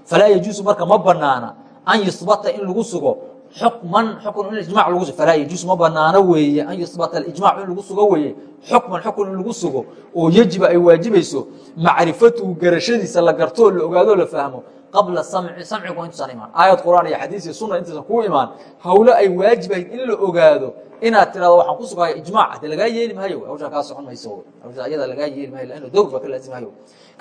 falaa yajuusu marka ma banaana an yusbata in lagu sugo xukman xukun in ijmac lagu sugo. Falaa yajuusu ma banaano weeye an yusbata alijmac in lagu sugo weeye. Xukman xukun in lagu sugo oo yejiba ay waajibayso macrifatuhu garashadiisa la gartoo la ogaadoo la fahmo qabla samci. Samcigu intuusan imaan. Aayad qur'aan iyo xadiis iyo sunna intaysan kuu imaan. Hawlo ay waajibahayd in la ogaado inaad tirahdo waxaan ku sugaya ijmac hade lagaa yeeli maayo hawshaa kaa socon mayso. Hawsha ayada lagaa yeeli maayo laanno dowr baa ka laazimayo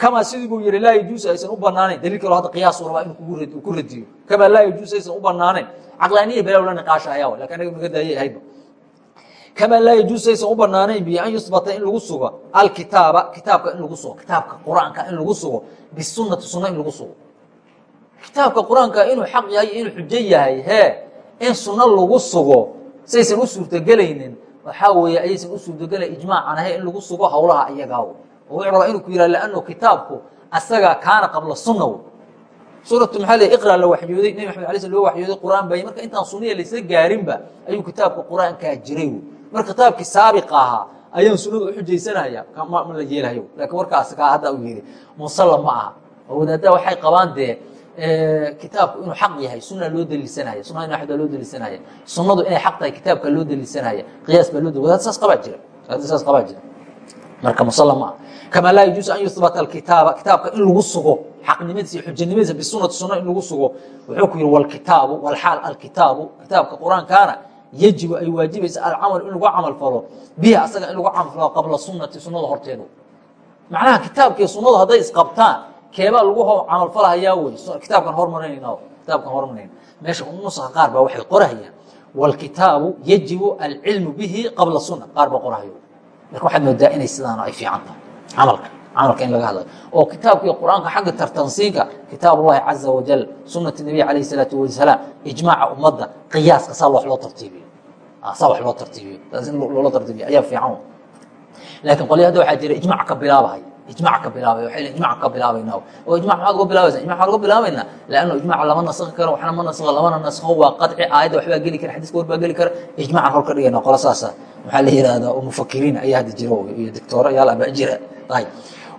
kamaa sidii buu yihi laa yajuusu aysan u banaanayn daliil kalo hadda qiyaasu rabaa inuu ku radiyo. Kamaa laa yajuusu aysan u banaanayn caqlaaniya balaw la niqaashahaya laakiin anaga naga daayay ahaydba kamaa laa yajuusu aysan u banaanayn bi an yusbata in lagu sugo alkitaaba kitaabka in lagu sugo kitaabka qur'aanka in lagu sugo bisunati sunna in lagu sugo. Kitaabka qur'aanka inuu xaq yahay inuu xujo yahay hee in sunno lagu sugo saysan u suurtogelaynin waxaa weeye ayaysan u suurtogelayn ijmaacan ahay in lagu sugo howlaha iyagaaw oo wuxuu rabaa inuu ku yihah lanno kitaabku asaga kaana qabla sunna w suuratu maxaa le iqra la waxyooday nebi maxamed alay sl loo waxyooday qur'aan bay marka intaan sunniya laysla gaarinba ayuu kitaabka qur'aankaa jiray w marka kitaabkii saabiqa ahaa ayaan sunnada u xujaysanaya ma la yeelhayo laakiin warkaas kaa hadda u yidhi musalla ma aha. Oo wadaaddaa waxay qabaan dee kitaabku inuu xaq yahay suna loo daliilsanaya sunada in baa loo daliilsanaya sunadu inay xaq tahay kitaabka loo daliilsanaya qiyaas baa loo wadaad saas qabaa jira saas qabaa jira. Marka musalla ma ah kamaa laa yajuusu an yuhbata alkitaaba kitaabka in lagu sugo xaqnimadiisa iyo xujanimadiisa bisunati sunna in lagu sugo wuxuu ku yihi walkitaabu walxaal alkitaabu kitaabka qur'aankaana yajibu ay waajibaysa alcamal in lagu camal falo bihi asaga in lagu camal falo qabla sunati sunada horteedu. Macnaha kitaabkiiyo sunadu hadday isqabtaan keebaa lagu camalfalhayaa wey kitaabkan hormarinayna kitaabkan hormarinayna meesha nuska qaar baa waxay qorahayaan wاlkitaabu yajibu alcilmu bihi qabla suna qaar baa qorahayo marka waxaad moodaa inay sidaan ay fiican tahay camalka camalka in laga hadlayo oo kitaabkii qur-aanka xagga tartansiinka kitaab ullahi caza wajal sunati nabiy alayh الsalaatu wasalaam ijmaaca ummadda qiyaaska saa wax loo tartiibiyo saa wax loo tartiibiyo taas in loola tartiibiyo ayaa fiican laakiin qolya hadda waxaa jira ijmac ka bilaabahaya ijmac ka bilaabay waxay ijmac ka bilaabayna oo ijmac maxaad uga bilaabaysa ijmac waxaan uga bilaabaynaa leanno ijmaca lama nasakhi karo waxna ma nasakho lamana nasakho waa qadci aayadda waxbaa geli kara xadiiska war baa geli kara ijmacan hor ka dhigayna qola saasa. Maxaa la yihahdaa mufakiriin ayaa hadda jira iyo doctooro yaal abaa jira. Ay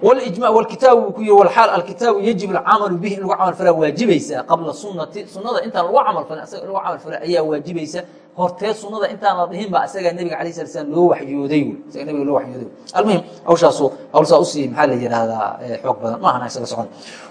wاlijma wاlkitaabu buu ku yihi wlxaal alkitaabu yajib alcamalu bihi in lagu camal falaa waajibaysa qabla sunati sunada intaan lagu camal falin asaga in lagu camal fala ayaa waajibaysa hortee sunada intaan la dhihin ba asagaa nebiga alayh sala slam loo waxyooday isaga nebiga loo waxyooday almuhim hawshaasu hawlsaa u sii maxaa la yidhaahdaa xoog badan? Ma ahana isaga socon.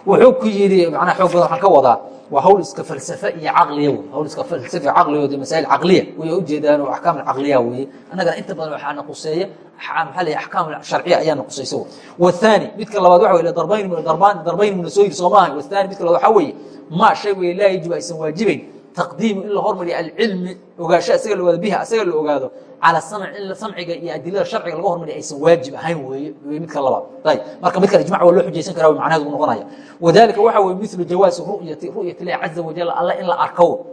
Wuxuu ku yidhi macnaha xoog badan waxaan ka wadaa waa hawl iska falsafe iyo caqliya wey. Hawl iska falsafe caqliyo de masaa'il caqliya. Way ujeedaan oo axkaam caqliya weeye annagana inta badan waxaa naquseeya maxaa la axkaam sharciya ayaa naquseeysa wathani midka labaad waxa weye darbayn darbayn darbayn muna soo yiri soo maaha. Wathani midka labaad waxaa weeye ma shay weye laa yajibu aysan waajibayn taqdiimu in la hormariyo alcilmi ogaansho asaga la ogaado biha asaga la ogaado calى samc in samciga iyo adilada sharciga laga hormariya aysan waajib ahayn weeye midka labaad. Ayb marka midkan ijmac waa loo xujaysan kara macnaheedu noqonaya wadalika waxa weye milu jawaasi ru'yati ru'yat illahi caza wajal alla in la arko.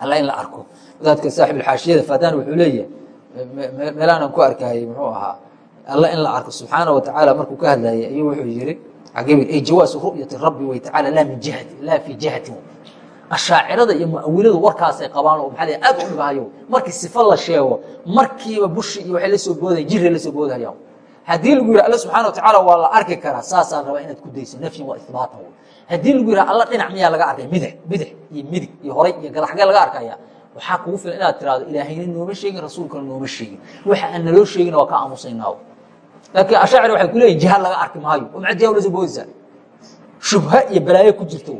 Alla in la arko. Wadaadka saaxib alxaashiyada fadaan wuxuu leeyahay meelaanan ku arkayay muxuu ahaa alla in la arko subxaana wa tacaala markuu ka hadlayay ayuu wuxuu yihi ay jawaasu ru'yati rabbi way tacala laa min jihati laa fii jihatin ashaacirada iyo muawiladu warkaasay qabaan oo maxaa aad u dhibahayo markii sifa la sheego markiiba bushi iyo waxay la soo boodaya jiray la soo boodahayaan haddii lagu yidhi alla subxana wa tacaala waa la arki karaa saasaa rabaa inaad ku dayso nafyin waa ihbaatan wey haddii lagu yidhaha alla dhinac miyaa laga arkay midix bidix iyo midig iyo horay iyo gadax xagee laga arkaya waxaa kugu filan inaad tiraahdo ilaahayna nooma sheegin rasuulkana nooma sheegin. Waxa aan naloo sheegina waa ka aamusaynaa laakiin ashaacir waxay ku leeyihiin jiha laga arki maayo oo maxaa jiha ula soo boodaysaa shubha iyo balaayo ku jirto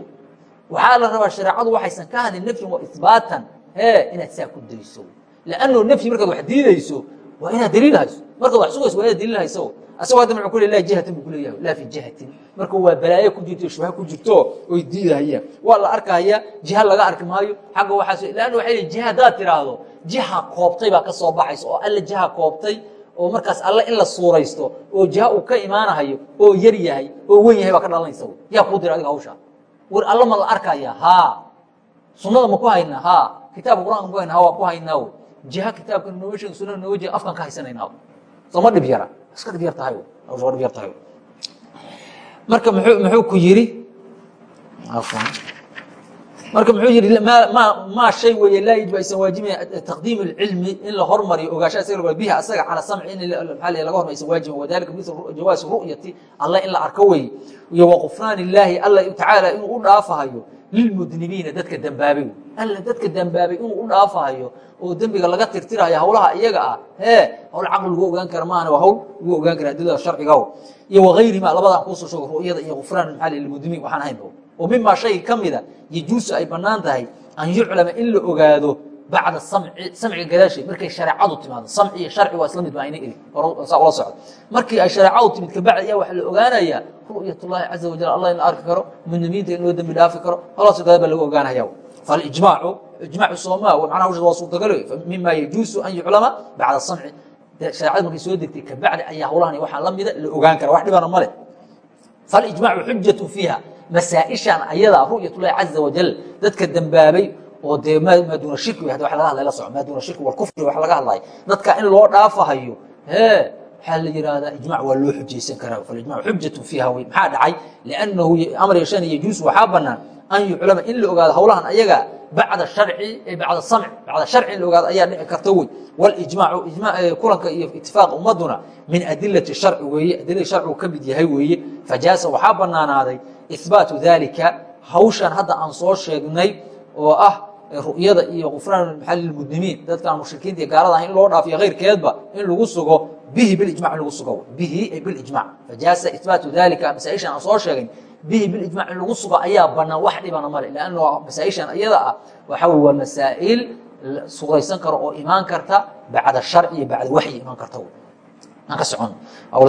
waxaa la rabaa shareecadu waxaysan ka hadlin nafyin waa ihbaatan hee inaad saa ku dayso lanno nafyi markaad wax diidayso waa inaad daliil hayso markaad wax sugayso waa inaad daliil hayso asagoo hadda muxuu ku le laa jihatin buu ku leeyahay. Laa fi jihatin marka waa balaayo ku jirto shubha ku jirto oy diidahayaan. Waa la arkahaya jiha laga arki maayo. Xagga waxaas lanna waxay leeyihiin jiha haddaad tiraahdo jiha koobtay baa ka soo baxaysa oo alla jiha koobtay oo markaas alle in la suuraysto oo jiha uu ka imaanahayo oo yar yahay oo wen yahay baa ka dhalanaysa. Yaa kuu dira adiga hawsha war alla ma la arkaya. Ha. Sunada ma ku haynaa ha. Kitaabka qur'anka ku hayna ha waa ku haynaa wy jiha kitaabka nooga sheeg sunada nooga jeeg afkan ka haysanayna sooma dhib yara iska dhib yar tahay hawsha dhib yar tahay marka muxuu ku yidhi marka muxuu yihi maa shay weeye laa yajib aysan waajibaya taqdiim اcilmi in la hormariyo ogaasha isaga bihi asaga calى samci in maa laga hormar aysan waajiba wadalika mil jawaasi ru'yati alla in la arko weeye. Iyo waqufraan illaahi alla tacaala inuu u dhaafahayo lilmudnibiina dadka dembaabay alla dadka dembaabay inuu u dhaafahayo oo dembiga laga tirtirayo hawlaha iyaga ah hee hawl caqli lagu ogaan kara maahane waa hawl lagu ogaan kara adilada sharcigaw iyo wagayrima labadaan kuusoo sheego ru'yada iyo gufraan maa lilmudnibiin waxaan ahayn oo mimaa shay ka mida yajuusu ay bannaan tahay an yuclama in la ogaado bacda samciga gadaasheed markay shareecadu timaado samci iyo sharci waa isla mid baa ina eli saa ula socdo. Markii ay shareecadu timid kabacdi ayaa waxaa la ogaanayaa ru'yat ullahi caza wajal allah in la arki karo mudnimiinta in loo dembi dhaafi karo halaas gadaal baa lagu ogaanaya. Falijmaacu ijmaacu sooma macnaha hawsha waa suurtagalo mima yajuusu an yuclama bacda samci. Shareecada markay soo degtay kabacdi ayaa hawlahan waxaa la mida la ogaan kara wax dhibana male falijmaacu xujatu fiiha masaaishan ayadaa ru'yat ullahi caza wajal dadka dembaabay oo dee maa duuna shirki wa laga hadlay la soco maa duuna shirki walkufri wax laga hadlay. Dadka in loo dhaafahayo hee waxaa la yihahdaa ijmac waa loo xujaysan karaa. Falijmac xujatu fiiha wey maxaa dhacay? Liannahu amar yeeshan yajuus waxaa banaan an yuclama in la ogaado hawlahan ayaga bacda sharci bacda samc bacda sharci in la ogaado ayaa dhici karta wey walijmaacu kulanka iyo itifaaq ummaduna min adilati sharci weeye adilada sharcigu ka mid yahay weeye. Fajaasa waxaa banaanaaday ihbaatu dalika hawshan hadda aan soo sheegnay oo ah ru'yada iyo kufraan maxalilmudnimiin dadkaan mushrikiinta iyo gaalada ah in loo dhaafiyo keyrkeedba in lagu sugo bihi bilijmac lagu sugo bihi bilijmac fajaasa ihbaatu dalika masaaishan aan soo sheegay bihi bilijmac in lagu sugo ayaa banaan wax dhibana male lanno masaaishan iyada ah waxa wey waa masaa'il sugaysan karo oo imaan karta bacda sharci iyo bacda waxyi imaan karta aan ka socon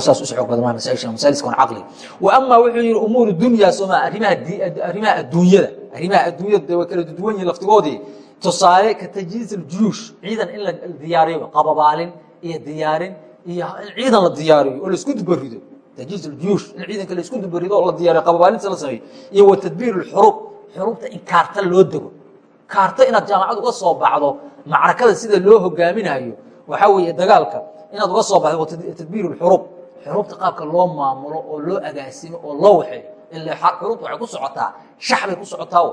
saas u xoog badan masaaishan masaaliska wan caqli. Wa amaa wuxuu yihi umuur dunya sooma arrimaha arrimaha adduunyada arrimaha adduunyada way kala duwan yihiin laftigoodii. Tusaale ka tajhiiz aljuyuush ciidan in la diyaariyo qababaalin iyo diyaarin iyo in ciidan la diyaariyo oo la isku dubarido tajhiiz aljuyuush in ciidanka la isku dubarido oo la diyaariyo qababaalinta la sameeyo. Iyo wa tadbiir alxurub xurubta in kaarta loo dego. Kaarta inaad jaamacad uga soo baxdo macrakada sida loo hogaaminayo waxaa weeye dagaalka inaad uga soo baxdo tadbiir xurub. Xurubta qaabka loo maamulo oo loo agaasimo oo loo waxeeyo ila xurubta waxay ku socotaa shax bay ku socotaa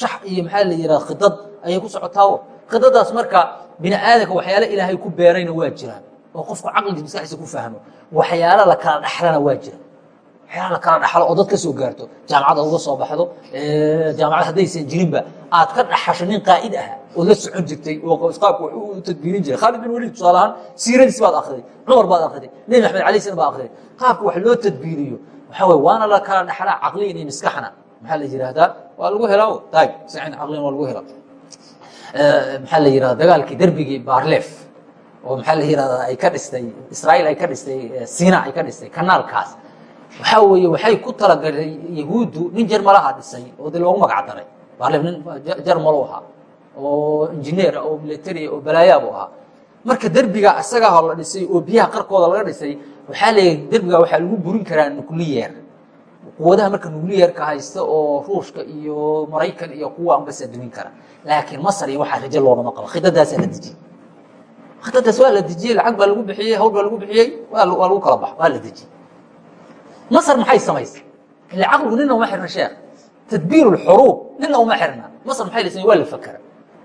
shax iyo maxaa la yihahda khidad ayay ku socotaa khidadaas marka bini aadamka waxyaale ilaahay ku beerayna waa jiraan. Oo qofku caqligiis maskaxdiisa ku fahmo. Waxyaalo la kala dhaxlana waa jira waxyaala la kala dhaxlo oo dad ka soo gaarto. Jaamacad aad uga soo baxdo jaamacad haddaysan jirinba aad ka dhaxasho nin qaa'id ah ood la socon jirtay qaabka wax u tadbiirin jiray. Khaalid bin waliid tusaale ahaan siiradiis baad akhriday cumar baad akhriday nebi maxamed alay slam baad akhriday. Qaabka wax loo tadbiiriyo waxaa wey waana la kala dhaxlaa caqliyan iyo maskaxna maxaa la yihahdaa waa lagu helaa taag sain caqliyan waa lagu helaa. Maxaa la yihahda dagaalkii derbigii barlef oo maxaa la yihahdaa ay ka dhistay israa'iil ay ka dhistay sina ay ka dhistay kanaalkaas. Waxaa weeye waxay ku talagalay yahuuddu nin jarmalaha dhisay oo de loogu magac daray. Barlef nin jarmalu ahaa oo injineer oo military oo balaayabu ahaa. Marka derbiga isagaho la dhisay oo biyaha qarkooda laga dhisay waxaa leeyahay derbiga waxaa lagu burin karaa nucleyer quwadaha marka nuclearka haysta oo ruushka iyo maraykan iyo kuwa unbasa dumin kara. Laakiin masr iyo waxaa rajo loogama qabo. Khidadaasaa la dejiyey. Khidadaas waa la dejiyey lacag baa lagu bixiyey hawl baa lagu bixiyey waa lagu kala baxo waa la dejiyey. Masr maxay samaysay? Ile caqligu nina uma xirna sheekh. Tadbiir اxuruub nina uma xirna. Masr maxay lasay waa la fakera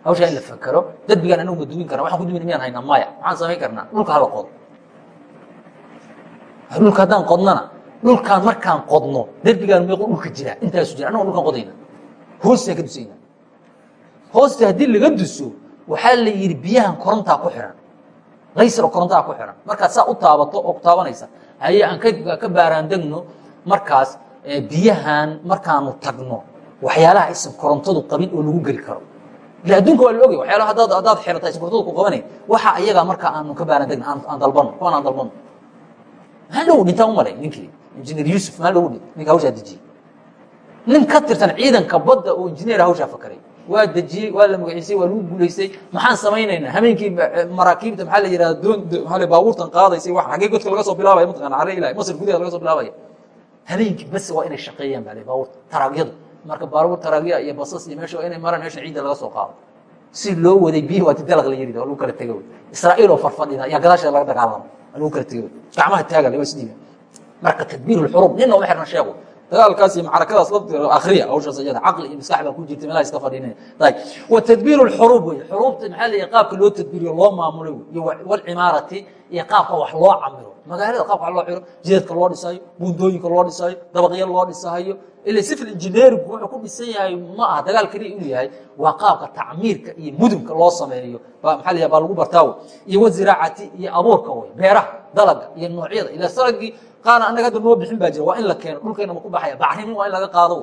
hawshaa in la fakero derbigaan anagu ma dumin karna waxaan ku dumin miyaan haynaa maya maxaan samayn karnaa dhulka hala qodo dhulka haddaan qodnana dhulkaan markaan qodno derbigaan meequ dhulka jira intaasu jira annago dhulkaan qodayna hoostaa ka dusayna hoosta haddii laga duso waxaa la yidhi biyahan korontaa ku xihan laysro korontaa ku xihan markaad saa u taabato oo ku taabanaysa haye aan ka baaraandegno markaas biyahan markaanu tagno waxyaalaha aysan korontadu qabin oo lagu geli karo adduunka waa la ogay waxyaalaha haddaad haddaad xirata korontadu ku qabanayn waxa ayagaa marka aanu ka baaraandegno aan dalbano kuwan aan dalbano. Maxaa dhow dhintaan u malay ninkii. Injineer yuusuf maa dhow dhin ninka hawshaa dejiyey. Nin ka tirsan ciidanka badda oo injineer hawshaa fakaray. Waa dejiyey waa la magaciisay waa lagu guulaystay maxaan samaynaynaa habeenkii maraakiibta maxaa la yihahda doon baabuurtan qaadaysay wa xaggee godka laga soo bilaabaya mataqana cale ilahi masr gudaheeda laga soo bilaabaya. Habeenkii bas waa inay shaqeeyaan baa baabuurta taraagyadu marka baabuur taraagya iyo basas iyo meesha inay maraan meesha ciidda laga soo qaado. Si loo waday biyihi waa tidalaq la waa lagu kala tego israa'iil oo farfadhida ayaa gadaasheeda laga dagaalamo lagu kala tego gacmaha taagale waa isdhiiba marka tadbiir lxurub nina uma xirna sheegu dagaalkaas iyo macrakadaas la akriya hawshaas iyada caqli iyo maskax baa ku jirta meelaha iska fadhiinaya ayb wa tadbiir lxuruub wey xuruubta maxaa leeyahay qaabka loo tadbiiriyo loo maamulo iyo walcimaarati iyo qaabka wax loo camiro magaalada qaabka wax loo xiro jidadka loo dhisayo buundooyinka loo dhisayo dabaqyo loo dhisayo ila civil engineering wuxuu ku dhisan yahay ma aha dagaal keliya inuu yahay waa qaabka tacmiirka iyo mudunka loo sameeyo. Maxaa la baa lagu bartaawo. Iyo waziraacati iyo abuurka wey beeraha dalaga iyo noocyada ila salagii qaana annaga hadda noo bixin baa jira waa in la keeno dhulkeena ma ku baxaya bacrimin waa in laga qaado.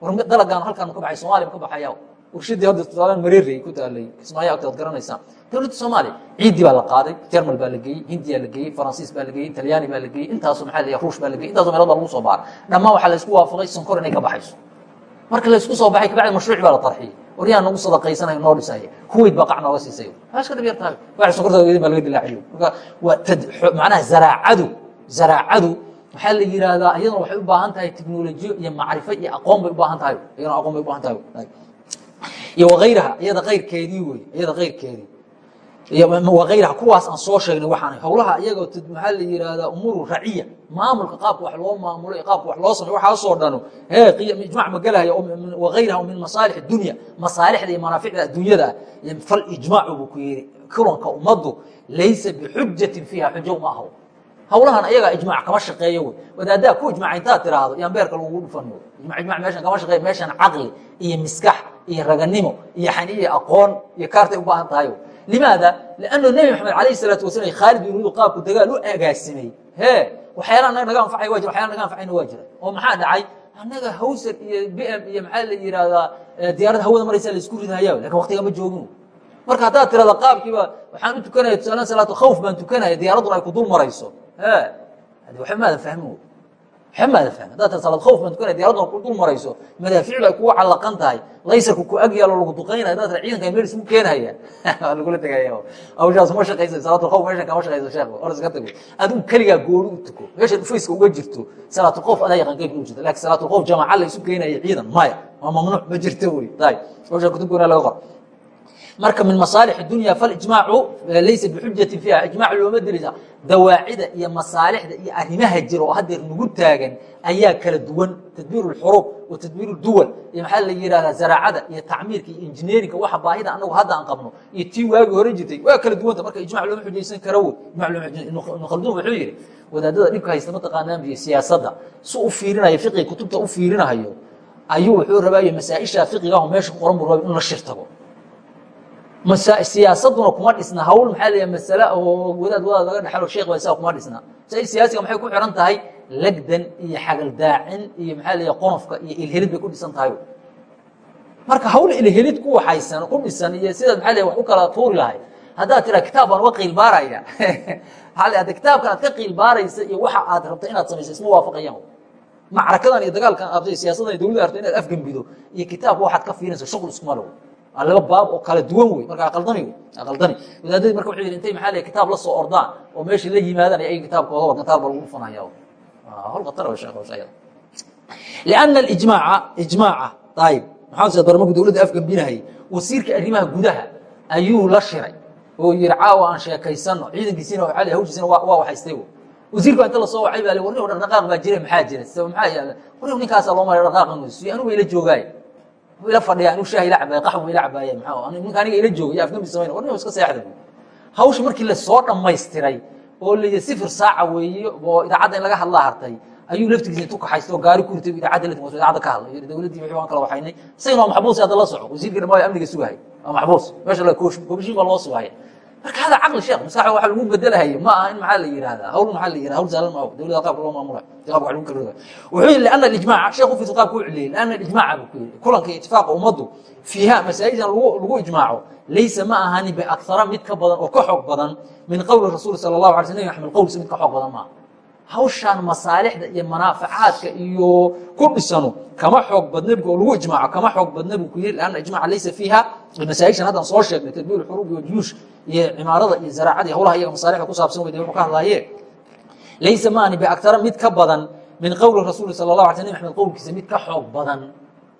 War dalagaan halkaan ma ka baxay somalia ma ka baxaya. Warshadii hadda tusaalaan mareerey ku taalay kismaayo agtaad garanaysaan dowladda soomaaliya ciiddii baa la qaaday jermal baa la geeyey hindiyaa la geeyey faransiis baa la geeyey talyaani baa la geeyey intaasu maxaa la ruush baa la geeyey intaasu meelood baa lagu soo baaray. Dhammaan waxaa la isku waafaqay sonkor inay ka baxayso. Marka la isku soo baxay kabacdi mashruuc baa la tarxiyey. Waryaa nagu sadaqaysanayo noo dhisaya kuwait baa qac nooga siisay. Waash ka dhib yar tahay wax sonkorta baa laga dilaaciyo marka waa macnaha zaraacadu zaraacadu waxaa la yihahdaa iyaduna waxay u tahay technolojiyo iyo macrifo iyo aqoon bay u baahan tahay. Iyaduna aqoon bay u baahan tahay. Iyo wagayraha iyada kayrkeedii wey iyada kayrkeedii wagayraha kuwaas aan soo sheegnay waxaan howlaha iyagoo maxaa la yihahdaa umuuru raciya maamulka qaabka wax loo maamulo qaabka wax loo samey waxaasoo dhano. Hee ijmac ma gelaya wagayraha min masaalix dunya masaalixda iyo manaaficda adduunyada. Fal ijmaacu buu ku yidhi kulanka ummaddu laysa bixujatin fiiha xujo ma aho hawlahan ayagaa ijmac kama shaqeeyo wey wadaaddaa ku ijmaca intaad tiraahdo yaan beerka lagugu dhufan ijmac ijmac meeshan kama shaqeeyo meeshan caqli iyo miskax iyo raganimo iyo xani iyo aqoon iyo kaartay u baahan tahay limaada? Liannu nebi maxamed alayh salaatu wasalam khaalid bin waliid qaabku dagaal u agaasimay hee waxyaala anaga naga anfacay waa jira waxyala naga anfacayna waa jira oo maxaa dhacay? Annaga hawsar iyo b m iyo maxaa la yihahdaa diyaarada hawada maraysa la isku ridahaya laakiin waqtiga ma joogin marka haddaad tirahda qaabkiiba waxaan u tukanaya tusaalan salaatu khawf baan tukanaya diyaaraduna ay ku dul marayso waxba maadan fahmin waxba maadan fahmin haddaad tir salaad khawf baan tukanaya diyaaraduna ku dul marayso madaaficdu ay kugu callaqan tahay. Laysarku ku ag yaalo lagu duqaynaya haddaad tir ciidanka meel isku keenhaya <laughs> waa lagula tegaya hawshaas ma shaqaysa salaatu khawf meeshan kama shaqayso sheekh or iska tago. Adigu keligaa gooni u tuko. Meesha dhufayska uga jirto salaatu khawf adaa yaqaan kayf u jirta laakiin salaatu khawf jamaaca la isu keenaya ciidan maya. Waa mamnuuc ma jirto wey tay hawsha kutubkoona laga qor marka min masaalix dunya falijmaacu laysa bixujatin fiiha ijmac looma dirisa dawaacida iyo masaalixda iyo arrimaha jira oo haddeer nagu taagan ayaa kala duwan. Tadbiir اxurub wa tadbiir duwal. Iyo maxaa la yihahdaa zaraacada iyo tacmiirka iyo injineerinka waxa baahida anagu hadda aan qabno. Iyo tii waagi hore jirtay waa kala duwanta. Marka ijmac looma xujaysan karo wey ibn khaldun wuxuu yihi wadaadada dhibka haysta mataqaanaan biyo siyaasadda. Si u fiirinayo fiqiga kutubta u fiirinahayo ayuu wuxuu rabaayo masaaisha fiqigaho meesha ku qoran buu rabay in la shirtago siyaasaduna kuma dhisna. Hawl maxaa la masale oo wadaad wadaad laga dhexelo sheekh baa saa kuma dhisna. Masaa'il siyaasiga maxay ku xihan tahay legdan iyo xagaldaacin iyo maxaa la qonofka iyo ilhelid bay ku dhisan tahay. Marka hawl ilhelid ku waxaysan ku dhisan iyo sidaad maxaa la wax u kala tuuri lahay haddaad tiraa kitaab baan uga qiilbaaraya ada <laughs> kitaabkan aad ka qiilbaaraysa iyo waxa aad rabta inaad samaysa isma waafaqayaan. Macrakadan iyo dagaalkan aad siyaasadan dowladda rabta inaad afgembido iyo kitaabka waxaad ka fiirinaysa shuqul iskuma low laba baab oo kala duwan wey marka aqaldani aqaldani. Wadaadadii marka waxay yihiin intay maxaa lay kitaab la soo ordaan oo meeshay la yimaadaan ay kitaabkooda war kataal ba lagu dhufanaya hol khatar wa sheekh shayada lianna alijmaaca ijmaaca ayib maxamed saad bar markuu dowladda afgambinahayay wasiirka arrimaha gudaha ayuu la shiray. Oo yihi caawa aan sheekaysano ciidankiisiina xali hawshiisina waa waxaystay wasiirka waa inta la soo wacay baa li war nin dhaqdhaqaaq baa jira maxaa jira? Maxaa qorigu ninkaasaa loo maray dhaqdhaqaaqan weysiyo anugu ila joogaaye ila fadhiya anigu shaah ila cabaaya qaxwa ila cabaaya maxaa ninka aniga ila jooga iyo afgambi samayna warni iska seexda hawsha markii la soo dhammaystiray oo la yidhi sifir saaca weeye oo idaacadda in laga hadlaa hartay ayuu laftigiisa intuu kaxaysto oo gaari ku ritay idaacadda la timaso idaacadda ka hadlay yidhi dawladdii wixii waan kala waxaynay isagana waa maxbuus hadda la soco wasiirka dhamaayo amniga sugahay waa maxbuus meesha la komishin baa loo sugaya marka hada caqli sheekh maskaxda waxa lagu bedelahayo ma aha in maxaa la yihahdaa hawl maxaa la yihahda hawl saalan ma dawladda qaabka loo maamulayo qaabka wax lagu kala rogayo wuxuu yidhi lianna alijmaaca sheekh u fiirsa qaabka u celiyey lianna alijmaaca buu ku yidhi kulanka itifaaqa ummaddu fiiha masaa'ijdan lagu lagu ijmaaco laysa ma ahani biakthara mid ka badan oo ka xoog badan min qowli rasuuli sala allahu alay sl nabi maxamed qowlkiisa mid ka xoog badan maaha hawshaan masaalixda iyo manaafacaadka iyo ku dhisano kama xoog badna lagu ijmaaco kama xoog badna ku yiri lanna ijmaca laysa fiiha. Masaa'ishan haddaan soo sheegnay tadbiir xuruub iyo juyuush iyo cimaarada iyo zaraacada iyo hawlaha iyaga masaalixda ku saabsan weyde wuxuu ka hadlaaye laysa maani biaktara mid ka badan min qowli rasuuli sala allah alay sl nabi qowlkiisa mid ka xoog badan.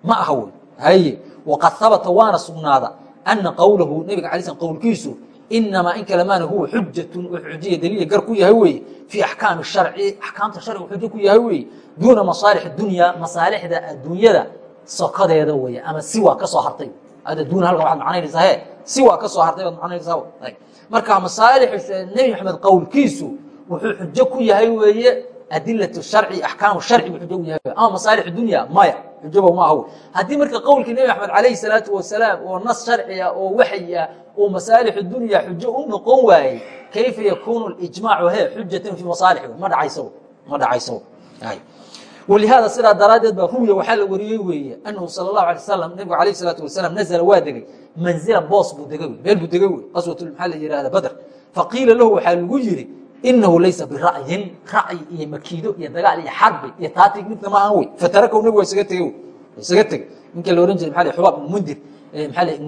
Ma aha wey. Haye waqad habata waana sugnaada ana qowlahu nabiga alay slam qowlkiisu inamaa in kalemaana huwa xujatun wuxuu xujiya daliila gar ku yahay weye fii axkaami sharci axkaamta sharciga xujo ku yahay weye duuna masaalix dunya masaalixda adduunyada sokadeeda weye ama si waa ka soo hartay ada duuna halkan waxaad macnaynaysaa he si waa ka soo hartay baad macnaynaysaa marka masaalix nebi maxamed qowlkiisu wuxuu xujo ku yahay weeye adilatu sharci axkaamu sharci buu xujo ku yahay ama masaalix dunya maya xujoba ma aha haddii marka qowlkii nebi maxamed calayhi salaatu wasalaam oo nas sharciya oo waxyi ah oo masaalix dunya xujo u noqon waayey kayfa yakuunu ijmaacu he xujatan fii masaalixi? Ma dhacayso ma dhacayso. Walihaada sidaa daraaddeed baa ruwiya waxaa la wariyey weeye anahu sala allahu alay wasalam nebigu alayh salaatu wasalaam nazala waa degay. Manzila boos buu degay meel buu degay wey qaswat maxaa la yihahda badr. Faqiila lahu waxaa lagu yidhi inahu laysa bira'yin ra'yi iyo makiido iyo dagaal iyo xarbi iyo taatig midna ma ahan wey fatarakahu nebigu waa isaga tegey isaga tegey ninka la ohan jiray maa xubaab mundir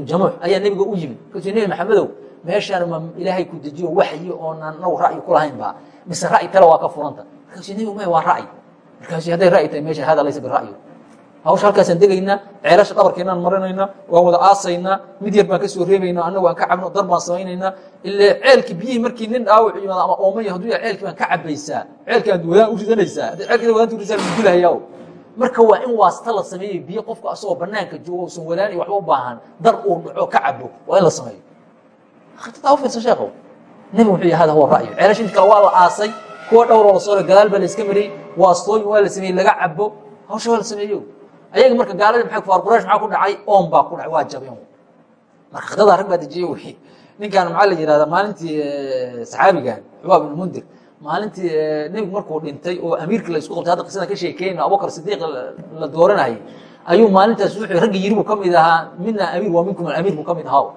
jamuux ayaa nebiga u yimid. Kasuu nebi maxamedow meeshaan ma ilaahay ku dejiyo waxyi oonan naw ra'yi ku lahayn baa. Mise ra'yi kale waa ka furanta markaasuu nebigu maya waa ra'yi. Markaasuu hadday ra'yi tahay meesha hada laysa bira'yi hawsha halkaasaan degaynaa ceelasha dhabarkeenaan marinaynaa waan wada aasaynaa mid yar baan ka soo reebaynaa annagu aan ka cabno dar baan samaynaynaa ile ceelki biyihii markii nin dhaawac yimaado ama oomaya hadduu yahay ceelkii baan ka cabaysaa ceelkaan wadaan u ridanaysaa hadday ceelkii wadaan u ridanaysaa gulahayaa marka waa in waasta la sameeyey biyo qofka asagoo banaanka joogo usan wadaan iyo waxba u baahan dar uu dhaco ka cabo waa in la sameeyo taa u fiirsa sheekhow nebi wuxuu yahay hada huwa ra'yu. Ceelasha inta kale waa la aasay kuwa dhowroo la soo gadaal baa la iska mariyey waastooyin waa la sameeyey laga cabo hawsha waa la sameeyo ayaga marka gaalada maa kufaar quraysh maxaa ku dhacay? Oon baa ku dhacay waa jabeen marka khadadaa rag baa dejiye wey ninkan maxaa la yihahda maalintii saxaabigan xubaab ibnu mundir maalintii nebigu markuu dhintay oo amiirkii la isku qabtay hadda qisada ka sheekeyna abubakar sidiiq la dooranayay ayuu maalintaas wuxuu ragga yiri buu ka mid ahaa mina amiir waa minkum amiir buu ka mid ahaa.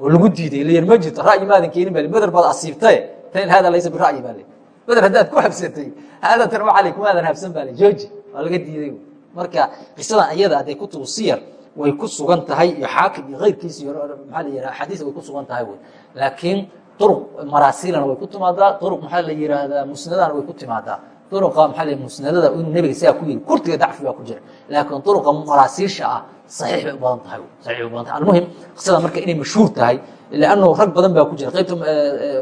Oo lagu diiday la yar ma jirto ra'yi maadan keenin baa beder baad asiibtaye tan hada laysa bira'yi baa le beder haddaad ku habsatay hada tan waxa le kumaadan habsan baa le jooji waa laga diiday marka qisadan iyada hadday kutubu siyar way ku sugan tahay iyo xaakim iyo keyrkiisa iyo maxaa la yihahda axaadiis way ku sugan tahay wey. Laakiin duruq maraasilana way ku timaadaa duruq maxaa la yihahdaa musnadana way ku timaadaa. Duruqa maxaa musnadada inuu nebiga sidaa ku yiri kurtiga dacfi baa ku jira. Laakiin duruqa maraasiisha ah saxiix bay u badan tahay saxiix bay u badan tahay. Almuhim qisada marka inay mashhuur tahay lannu rag badan baa ku jira. Qaybta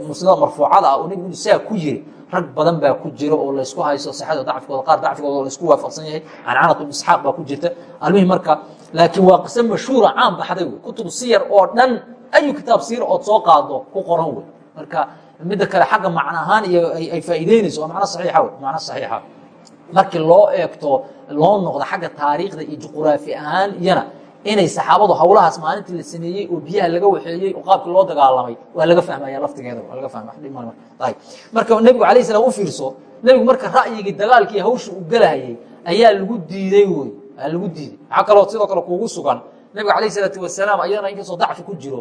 musnada marfuucada ah oo nebigu inuu sidaa ku yiri rag badan baa ku jira oo laysku hayso saxada dacfigooda qaar dacfigooda laysku waafaqsan yahay. Cancanat ibn isxaaq baa ku jirta. Almuhim marka laakiin waa qiso mashhuura caan baxday wey kutubu siyar oo dhan ayu kitaab siira ood soo qaado ku qoran wey marka midda kale xagga macno ahaan iyo ay faa'iideynayso waa macno saxiixa wey macno saxiixa. Markii loo eegto loo noqdo xagga taariikhda iyo juquraafi ahaan iyana inay saxaabadu hawlahaas maalintii la sameeyey oo biyaha laga waxeeyey oo qaabkii loo dagaalamay waa laga fahmaya laftigeeda waa laga fahmaya marka nebigu alayh salam u fiirso nebigu marka ra'yigii dagaalkii hawsha uu galahayey ayaa lagu diiday wey aa lagu diiday. Waxaa kaloo sidoo kale kuugu sugan nebigu alayh salaatu wasalaam ayadana inkastoo dacfi ku jiro.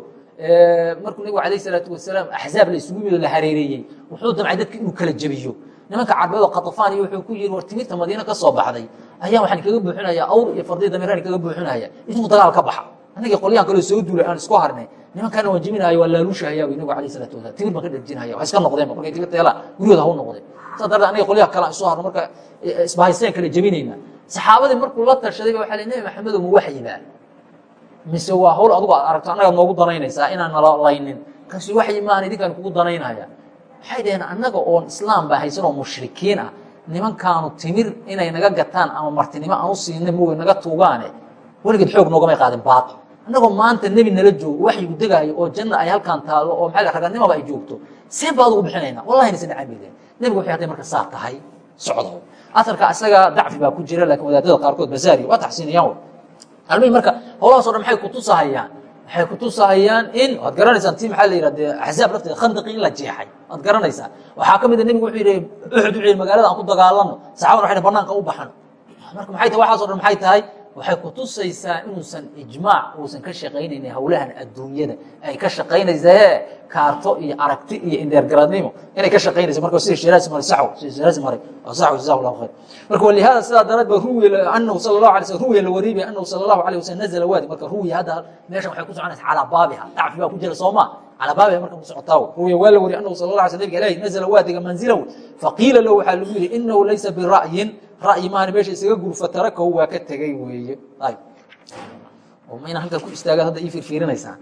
Markuu nebigu alayh salaatu wasalaam axzaab la isugu mido la hareereeyey wuxuu damcay dadka inuu kala jebiyo. Nimanka carbeed oo katafaan iyo wuxuu ku yidhi war timirta madiine ka soo baxday. Ayaan waxaan kaga buuxinayaa awr iyo fardiya dameeraan kaga buuxinaya. Idinku dagaal ka baxa. Annagii qolyahan kaloo soo duulay aan isku harnay. Nimankaana waan jebinaya waa laaluushahaya bu nabigu alayh salatu wasalam timir baan ka dherjinaya waa iska noqdeenba markay timirta helaan guryooda ha u noqdeen. Saa darteed aniga qolyaha kale aan isu harno marka isbahayseen kale jebinayna. Saxaabadii markuu la tashaday ba waa nebi maxamedo ma waxyibaa mise waa hawl adugu aad aragto annagaa noogu danaynaysaa inaan nala laynin. Kaasi waxyi maahan idinkaan kugu danaynaya. Waxay dhaheen annaga oon islaam baa haysan oo mushrikiin ah. Nimankaanu timir inay naga gataan ama martinimo aan u siina moge naga tuugaane. Weligeed xoog noogamay qaadin baad annagoo maanta nebi nala joogo waxyigu degaayo oo janna ay halkaan taallo oo maxaa raganimaba ay joogto. Seen baa adugu bixinayna. Wallahi naysan dhacaan bay nebigu waxay hadday marka saa tahay socdo aarka isaga dacfi baa ku jira laakiin wadaadada qaarkood basaari. Waa taxsiiniyaan almihim marka howlahaas o dhan maxay kutusahayaan waxay kutusahayaan in waad garanaysaan ti maxaa la de axzaab lafteeda khandaqi in la jeexay. Waad garanaysaa. Waxaa ka mida nebigu wuxuu yidhi uxud wuxuu yidhi magaalada aan ku dagaalano saxabana waxay banaanka u baxan. Marka maxay tahay waxaas o dhan maxay tahay waxay kutusaysaa inuusan ijmaac uusan ka shaqaynaynin howlahan adduunyada. Ay ka shaqaynaysae kaarto iyo aragti iyo indeergaradnimo. Inay ka shaqaynaysa marka sida shiraasi maray saxw sida shiraasi maray waa saxw jazahu allahu khayr marka walihaada sidaa daraad ba ruwiya anahu sala allahu alay ruwiya la anahu sala allahu alayh wasallam nazala waadi. Marka ruwiya hadda meeshan waxay ku soconaysa calaa baabiha. Dacfi baa ku jira sooma calaa baabiha marka ku socotaa ruwiya waa la wariyay anahu sala allah alay slam nabiga ilahi nazala waadiga manzilahu faqiila lahu waxaa lagu yidhi inahu laysa bira'yin. Ra'yi maahane meesha isaga guur fatarakahu waa ka tegey weeye. Mayna halkaa ku istaagaan hadda ii fiirfiirinaysaa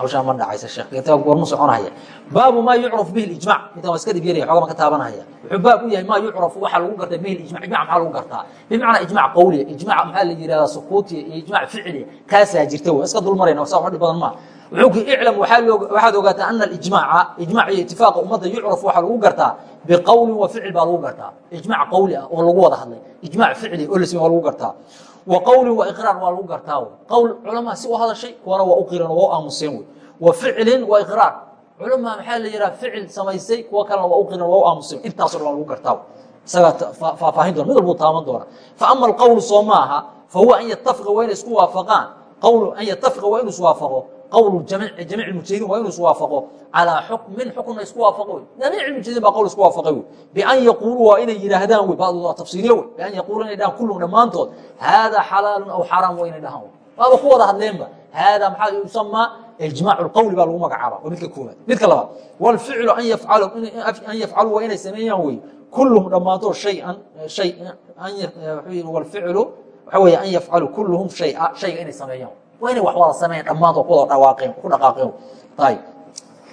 hawshaa ma dhacaysa sheekh. Goorma soconaya baabu maa yucraf bihi ijmac midaan waa iska dhib yaraya xoogaa ka taabanaya wuxuu baab u yahay maa yucrafu waxaa lagu gartaa bihi ijmac ijmac maxaa lagu gartaa? Bimacnaa ijmac qawliya. Ijmac maxaa la yihahdaa sukuutiya iyo ijmac ficliya? Kaasaa jirta wey iska dul marayna saa wax dhib badan maa wuxuu ku iclam waxaad ogaataa ana alijmaaca ijmac iyo itifaaqa ummadda yucrafu waxaa lagu gartaa biqowlin wa ficil baa lagu gartaa. Ijmac qawli ah oo lagu wada hadlay. Ijmac ficli oo lasme waa lagu gartaa. Wa qowlin wa iqraar waa lagu gartaa qowl culamaa si u hadashay kuwana waa u qiran waa u aamuseen wey wa ficlin wa iqraar. Culamaa maxaa la yihaha ficil samaysay kuwa kalena waa u qiran waa u aamuseen intaaso dhan waa lagu gartaa isagaa faahfaahin doona mid walbuu taaban doona. Fa ama alqowlu soo maaha fa huwa an yatafiqa waa inay isku waafaqaan. Qowlu an yatafiqa waa inuu iswaafaqo qowl jamiic mujtahidiin waa inuu iswaafaqo calaa xukmin xukna isku waafaqo jamiic mujtahidiin baa qowl isku waafaqay wey bian yaquuluu waa inay yidhaahdaan wey bacdu waa tafsiiriye wey bian yaquuluu inay dhahaan kullum dhammaantood haadaa xalaalun aw xaraam waa inay dhahaan waaba ku wada hadleenba haadaa maxaa yusamaa ijmaac lqowli baa lagu magacaaba waa midka koobaad midka labaad walficlu an yafcalu an yafcaluu waa inay sameeyaan wey kulluhum dhammaantood shayan shay walficlu waxa weeye an yafcalu kulluhum shaya shayga inay sameeyaan waa inay wax wada sameeyaan dhammaantood ku wada dhawaaqeen ku dhaqaaqeen. Ayib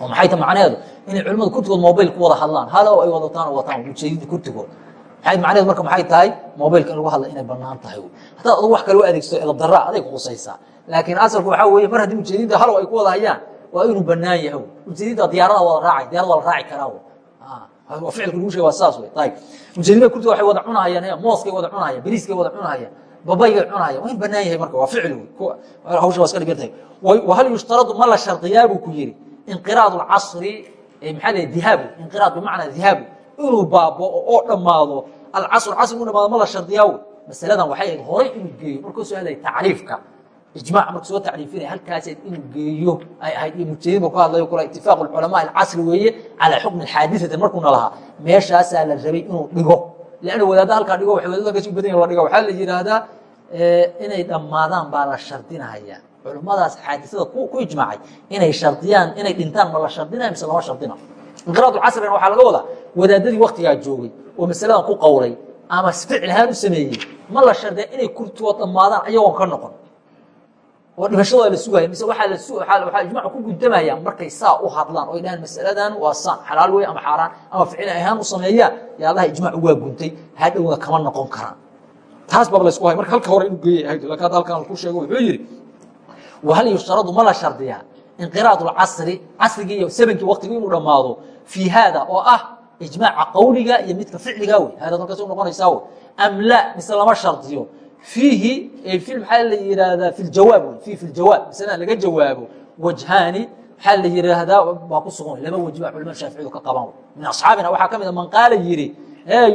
oo maxay ta macnaheedu inay culimmadu kurtigood mobil ku wada hadlaan. Halow ay wadataan oo wataan ujeedida kurtigood maxay macnaheedu marka maxay tahay? Mobilka in lagu hadla inay bannaan tahay haddaad adugu wax kale u adeegsato edabdarra aday ku qusaysaa laakiin asalku waxaa weeye mar haddii ujeedinta halow ay ku wada hayaan waa inuu bannaan yahay ujeedinta diyaarada wada raacay diyaarada waa la raaci karaa waa ficilka lagu sheega waa saas wey ayib ujeedinta kurtiga waxay wada cunahayaan mooskay wada cunahayaan bariiskay wada cunahayaan babaygay cunahaya waa in banaan yahay marka waa ficil hawsha waa iska dhib yartahay. Wahal yushtaradu ma la shardiyaa buu ku yidhi? Inqiraad alcasri maxaa la dihaabu. Inqiraad bimacnaa dihaabu. Inuu baabao oo dhammaado. Alcasr casri inu dhamaado ma la shardiyaa wey masaladan waxay ahayd horay inuu geeyo. Markuu soo hadlaya tacriifka ijmac marka soo tacriifinaya halkaaseed inuu geeyo ay ahayd iyo mujtahidin ku hadlayo kula itifaaq alculamaa alcasri weeye calaa xukmi alxaadisati markuuna lahaa. Meeshaasaa la rabay inuu dhigo lanna wadaadda halkaa dhigo waxay wadaadda halkaas u badan yahin la dhiga waxaa la yidhaahdaa inay dhammaadaan baa la shardinaya culimmadaas xaadisada ku ijmaacay inay shardiyaan inay dhintaan ma la shardinaya mise lama shardina inqiraadu casrina waxaa laga wadaa wadaadadii waktigaa joogay oo masaladan ku qowlay ama ficil ahaan u sameeyey ma la shardiya inay kurtigood dhammaadaan ayagoon ka noqon oo dhimashadooda la sugaya mise waaa ijmacu ku gudamaya markay saa u hadlaan. Oo dhahaan masaladan waa saan xalaal wey ama xaaraan ama ficil ahaan u sameeyaan yaadaha ijmacu waa guntay hadhowna kama noqon karaan. Taas baaba laysku hay marka halka hore inuu laakiin hadda halkan ku sheego wuxuu yidhi wahal yushtaradu ma la shardiyaa inqiraad lcasri casrigii iyo samankii waktigii inuu dhammaado fii haada oo ah ijmaaca qawliga iyo midka ficliga wey haada halkaas u noqonaysaa wey am la mise lama shardiyo fiihi i maxaa la yihahdaa fi jawaab i jawaab masalada laga jawaabo wajhaani maxaa la yidhaahdaa baa ku sugan laba waj baa culamada shaaficiyadu ka qaban min asxaabina waxaa ka mid a man qaala yidhi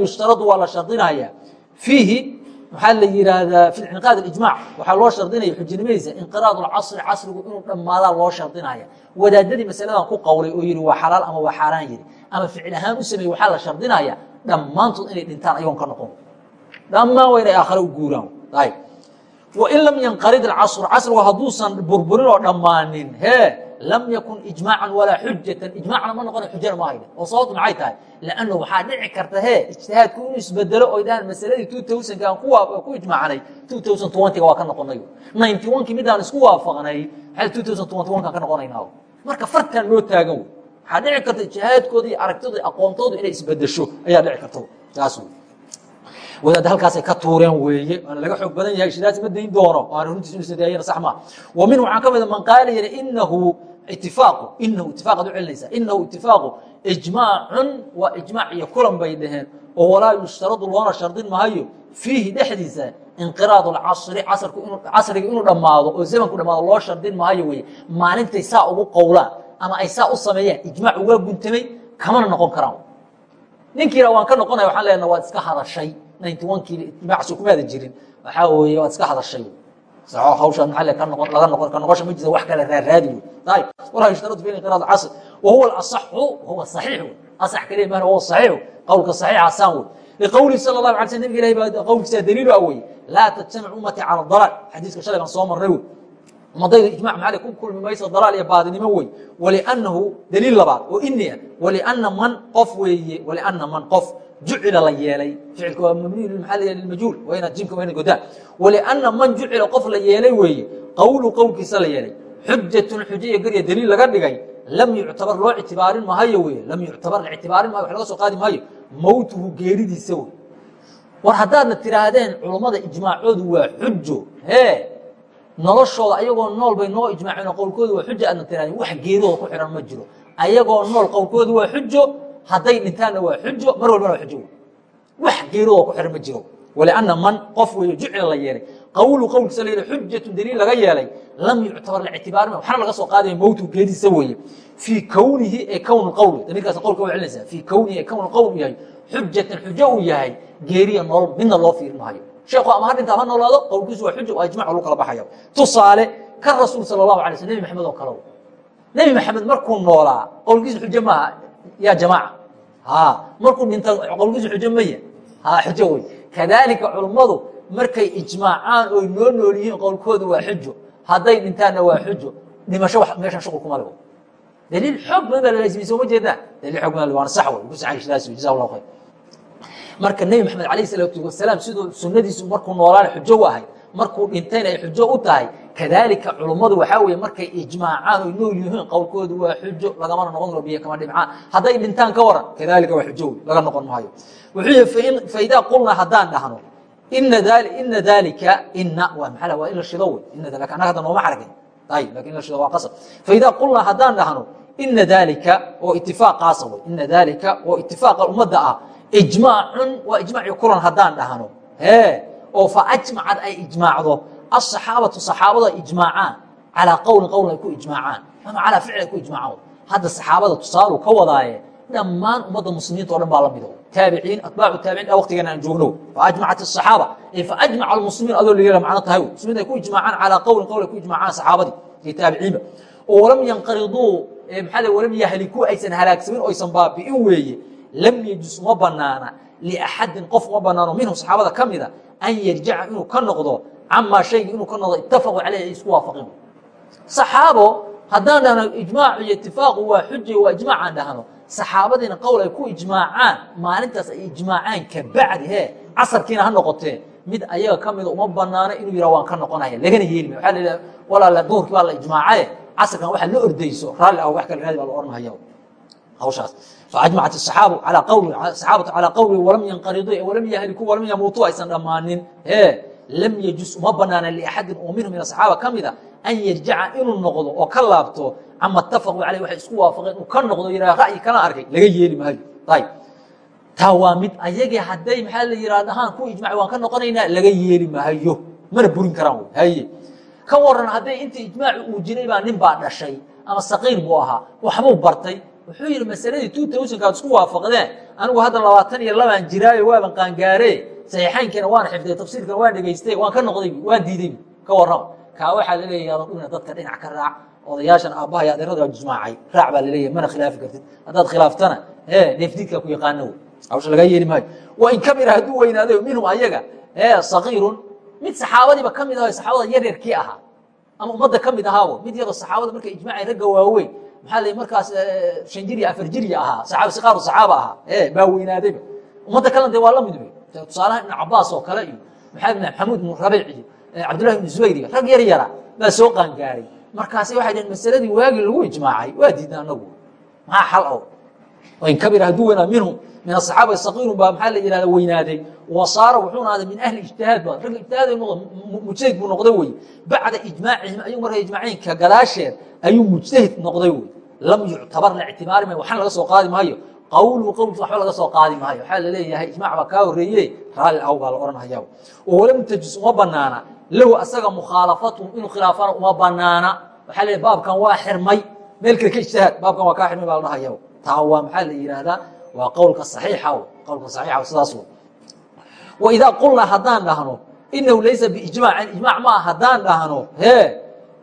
yushtaradu waa la shardinaya fiihi maxaa la yidhaahdaa fi inqaad ijmac waxaa loo shardinaya xujinimadiisa inqiraad casri casrigu inuu dhammaadaa loo shardinaya wadaadadii masaladan ku qowlay oo yihi waa xalaal ama waa xaaraan yidhi ama ficil ahaan u sameeyey waxaa la shardinaya dhammaantood inay dhintaan ayagoon ka noqon dhammaan waa inay aakhare u guuraan. Wain lam yanqarid acasr casrigu hadduusan burburin oo dhammaanin. He lam yakun ijmaacan walaa xujatan ijmaacna ma noqona xujana ma hayne oo sababtu maxay tahay? Lanno waxaa dhici karta he ijtihaadku inuu isbedelo oy dhahaan masaladii two thousandka aan ku ijmaacnay two thousand twentyga waa ka noqonay. ninety one-kii midaan isku waafaqnay maxay two thousand twenty one kaan ka noqonaynaa marka farkan loo taagan wey waxaa dhici karta ijtihaadkooda iyo aragtooda iyo aqoontooda inay isbedesho ayaa dhici karta. Taas wey wadaad halkaasay ka tuureen weeye. Waana laga xoog badan yahay shidaas ma dayn doono. Waana runtiis inu sadeeyana sax maa wa min waxaa ka mida man qaala yidhi inahu itifaaqu inahu itifaaqad u celinaysaa inahu itifaaqu ijmaacun waa ijmaac iyo kulan bay dhaheen oo walaa yushtaradu loona shardin mahayo fiihi dhexdiisa inqiraad casri casriga inuu dhammaado oo zamanku dhamaado loo shardin mahayo weye maalintay saa ugu qowlaan ama ay saa u sameeyaan ijmaac uga guntamay kamana noqon karaan. Ninkiina waan ka noqonaya waxaan leenaha waad iska hadashay ninety one kii ijmaacasu kumaada jirin. Waxaa weeye waad iska hadashay. Hawshaa maaa ka noqon laga noqon ka noqosha ma jirta wax kale raaraadi wey ayib walaa yushtaradu fi inqiraad casr wahuwa asaxu huwa saxiix asax kaliya maana huwa saxiixu qowlka saxiixa asaan wey liqowlihi sala allahu alay sl nabig ilahi baa qowlkiisa daliilu ah weye laa tajtamic ummati cala dalaal xadiiska shalay baan soo marnay wey ummadaydu ijmac maxaa ku kulmi mayso dalaal iyo baadinimo wey waliannahu daliil labaad oo iniya walianna man qof weeye walianna man qof jucila la yeelay. Ficilka waa mabniy maaa lmajhuul waa inaad jimka waa ina godaan walianna man jucila qof la yeelay weeye qowlu qowlkiisa la yeelay. Xujatun xujo iyo garya daliil laga dhigay. Lam yuctabar loo ictibaarin mahayo wey lam yuctabar la ictibaarin mahayo wax laga soo qaadi maayo mowtuhu geeridiisa wey war haddaadna tiraahdeen culummada ijmaacoodu waa xujo hee noloshooda ayagoo nool bay noo ijmaaceen qowlkoodu waa xujo aadna tirahdeen wax geedooda ku xidhan ma jiro. Ayagoo nool qowlkoodu waa xujo hadday dhintaanna waa xujo mar walbana waa xujo. Wax geedooda ku xidhan ma jiro. Walianna man qof weeye jucila la yeelay. Qowlu qowlkiisa la xujatun daliil laga yeelay. Lam yuctabar lictibaarima waxna laga soo qaadaya mowtu geediisa weeye. Fii kownihi ee kown qowl damiirkaas qowlka waa celinaysaa. Fii kownihi ee kown qowl yahay xujatan xujo uu yahay geeriya nolol midna loo fiirin maayo. Sheekhu ama ha dhinta ama noolaado qowlkiisu waa xujo waa ijmac lagu kala baxaya tusaale ka rasuul sala allahu alay sl nebi maxamed oo kale nebi maxamed markuu noolaa qowlkiisu xujo maaha yaa jamaaca ha markuu dhinta qowlkiisu xujo maya xujo wey kadaalika culummadu markay ijmaacaan oy noo nool yihiin qowlkoodu waa xujo hadday dhintaanna waa xujo dhimasho meeshan shuqul kuma lego daliil xoog badan baa lalaazimay soo ma jeedaan daliil xoog badan waana sax wey ku saxayshadaas wey jazahu allah khayr marka nebi maxamed alayh salaatu wasalaam siduu sunadiisu markuu noolaan xujo u ahay markuu dhintayna ay xujo u tahay. Kadaalika culummadu waxaa weye markay ijmaacaan oy nool yihiin qowlkoodu waa xujo lagamana noqon karo biyo kama dhibcaan. Hadday dhintaan ka waran kadaalika waa xujo wey laga noqon maayo. Wuxuu yihi faidaa qulnaa haddaan dhahno ina dalika ina waa maaa waa in la shido wey ina laakiin annaga hadda nooma xaragin ayib laakiin in la shido waa qasab. Faidaa qulnaa haddaan dhahno ina dalika oo itifaaqaasa wey ina dalika oo itifaaqa ummadda ah ijmaacun waa ijmaaci kulan haddaan dhahno. E oo faajmacad ay ijmaacdo asaxaabatu saxaabada ijmaacaan calaa qowlin qowl ay ku ijmaacaan ama calaa ficl ay ku ijmaacaan hadda saxaabada tusaalu ka wadaaye dhammaan ummadda muslimiinta o dhan baa la mido taabiciin atbaacu taabiciin waktigeena aan joogno. Faajmacat asaxaaba faajmaca almuslimiin adoo la macno tahay muslimiin ay ku ijmaacaan calaa qowlin qowl ay ku ijmaacaan saxaabadii iyo taabiciinba. Oo walam yanqariduu maxaa walam yahlikuu aysan halaagsamin o aysan baabi'in weeye lam yejus uma banaana liaxadin qof uma banaano minhum saxaabada ka mida an yarjaca inuu ka noqdo camaa shayga inuu ka noqdo itafaquu caleyh ay isku waafaqeen saxaabo haddaan dhahno ijmaacu iyo itifaaqu waa xuja waa ijmaacaan dhahno saxaabadiina qowl ay ku ijmaacaan maalintaas ay ijmaacaan kabacdi he casarkiina ha noqotee mid ayaga ka mida uma banaano inuu yihah waan ka noqonaya lagana yeeli ma waa la walaala duhurkii baa la ijmaacaye casarkan waxa la ordayso raalli ah wax kale raadi baa la ohanhaya hawshaas faajmacat aaaab alaa qawli saxaabatu calaa qawli walam yanqariduu walam yahlikuu walam yamuutuu aysan dhammaanin e lam yejus uma banaana liaxadin oo minhum min asaxaaba ka mida an yarjaca inuu noqdo oo ka laabto cama itafaquu caleyh waxay isku waafaqeen uu ka noqdo yihah ra'yi kala arkay laga yeeli maayo ayb taa waa mid ayagii hadday maxaa la yihahd ahaan ku ijmacay waan ka noqonaynaa laga yeeli maayo mana burin karaan wy haye ka waran hadday intii ijmaaci uu jiray baa nin baa dhashay ama saqiir buu ahaa waxbuu bartay wuxuu yidhi masaladii two thousandkaad isku waafaqdeen anigu hadda labaatan iyo labaan jiraayo waaban qaangaare saxiixaynkiina waan xifday tafsiirkana waan dhegaystay waan ka noqday waan diiday. Ka warrama kaa waxaa laleeyahy adan dhumina dadka dhinac ka raac odayaashan aabbaha iyo adeerada ijmaacay raac baa laleeyahy mana khilaafi kartid. Haddaad khilaaftana e neefdiidkaa ku yaqaana wey. Hawsha lagaa yeeli maayo. Waa in kamida hadduu weynaaday minhum ayaga e sakiirun mid saxaabadiiba ka mid ah saxaabada yaryarkii ahaa ama ummadda ka mid ahaawo mid yaroo saxaabada markay ijmaacay ragga waaweyn maxaa la markaas shan jir iyo afar jirya ahaa saxaaba siqaaru saxaaba ahaa ee baa weynaadayba ummadda kalena dee waa la mid wey tusaalaha ibn cabaas oo kale iyo maxamed ibn xamuud ibn rabiic iyo cabdullahi ibn zubayr iyo rag yar yara baa soo qaangaaray. Markaasi waxay dhaheen masaladii waagii lagu ijmaacay waa diidna anagu maxaa xal o wain kabira hadduu weynaa minhum min asaxaaba sakiirun baa maxaa la yihahda weynaaday. Wa saara wuxuu naaday min ahli ijtihaad ba ragga ijtihaad mujtahid buu noqday wey bacda ijmaacihim ayuu marka ijmaaciinka gadaasheed ayuu mujtahid noqday wey lam yuctabar la ictibaari maayo waxna laga soo qaadi maayo. Qawlu qowlki waxba laga soo qaadi maayo. Waxaa la leeyahay ijmac baa kaa horeeye raalli aw baa la odhanaya walam tajus uma banaana lahu asaga mukhaalafatuhum inuu khilaafana uma banaana waxaa leeyahy baabkan waa xirmay. Meel kale ka ijtihaad baabkan waa kaa xirmay baa la dhahaya taa waa maxaa la yihahdaa waa qowlka saxiixa qowlka saxiixa sidaas waidaa qulnaa haddaan dhahno inahu laysa biijmaacin ijmaac maa haddaan dhahno hee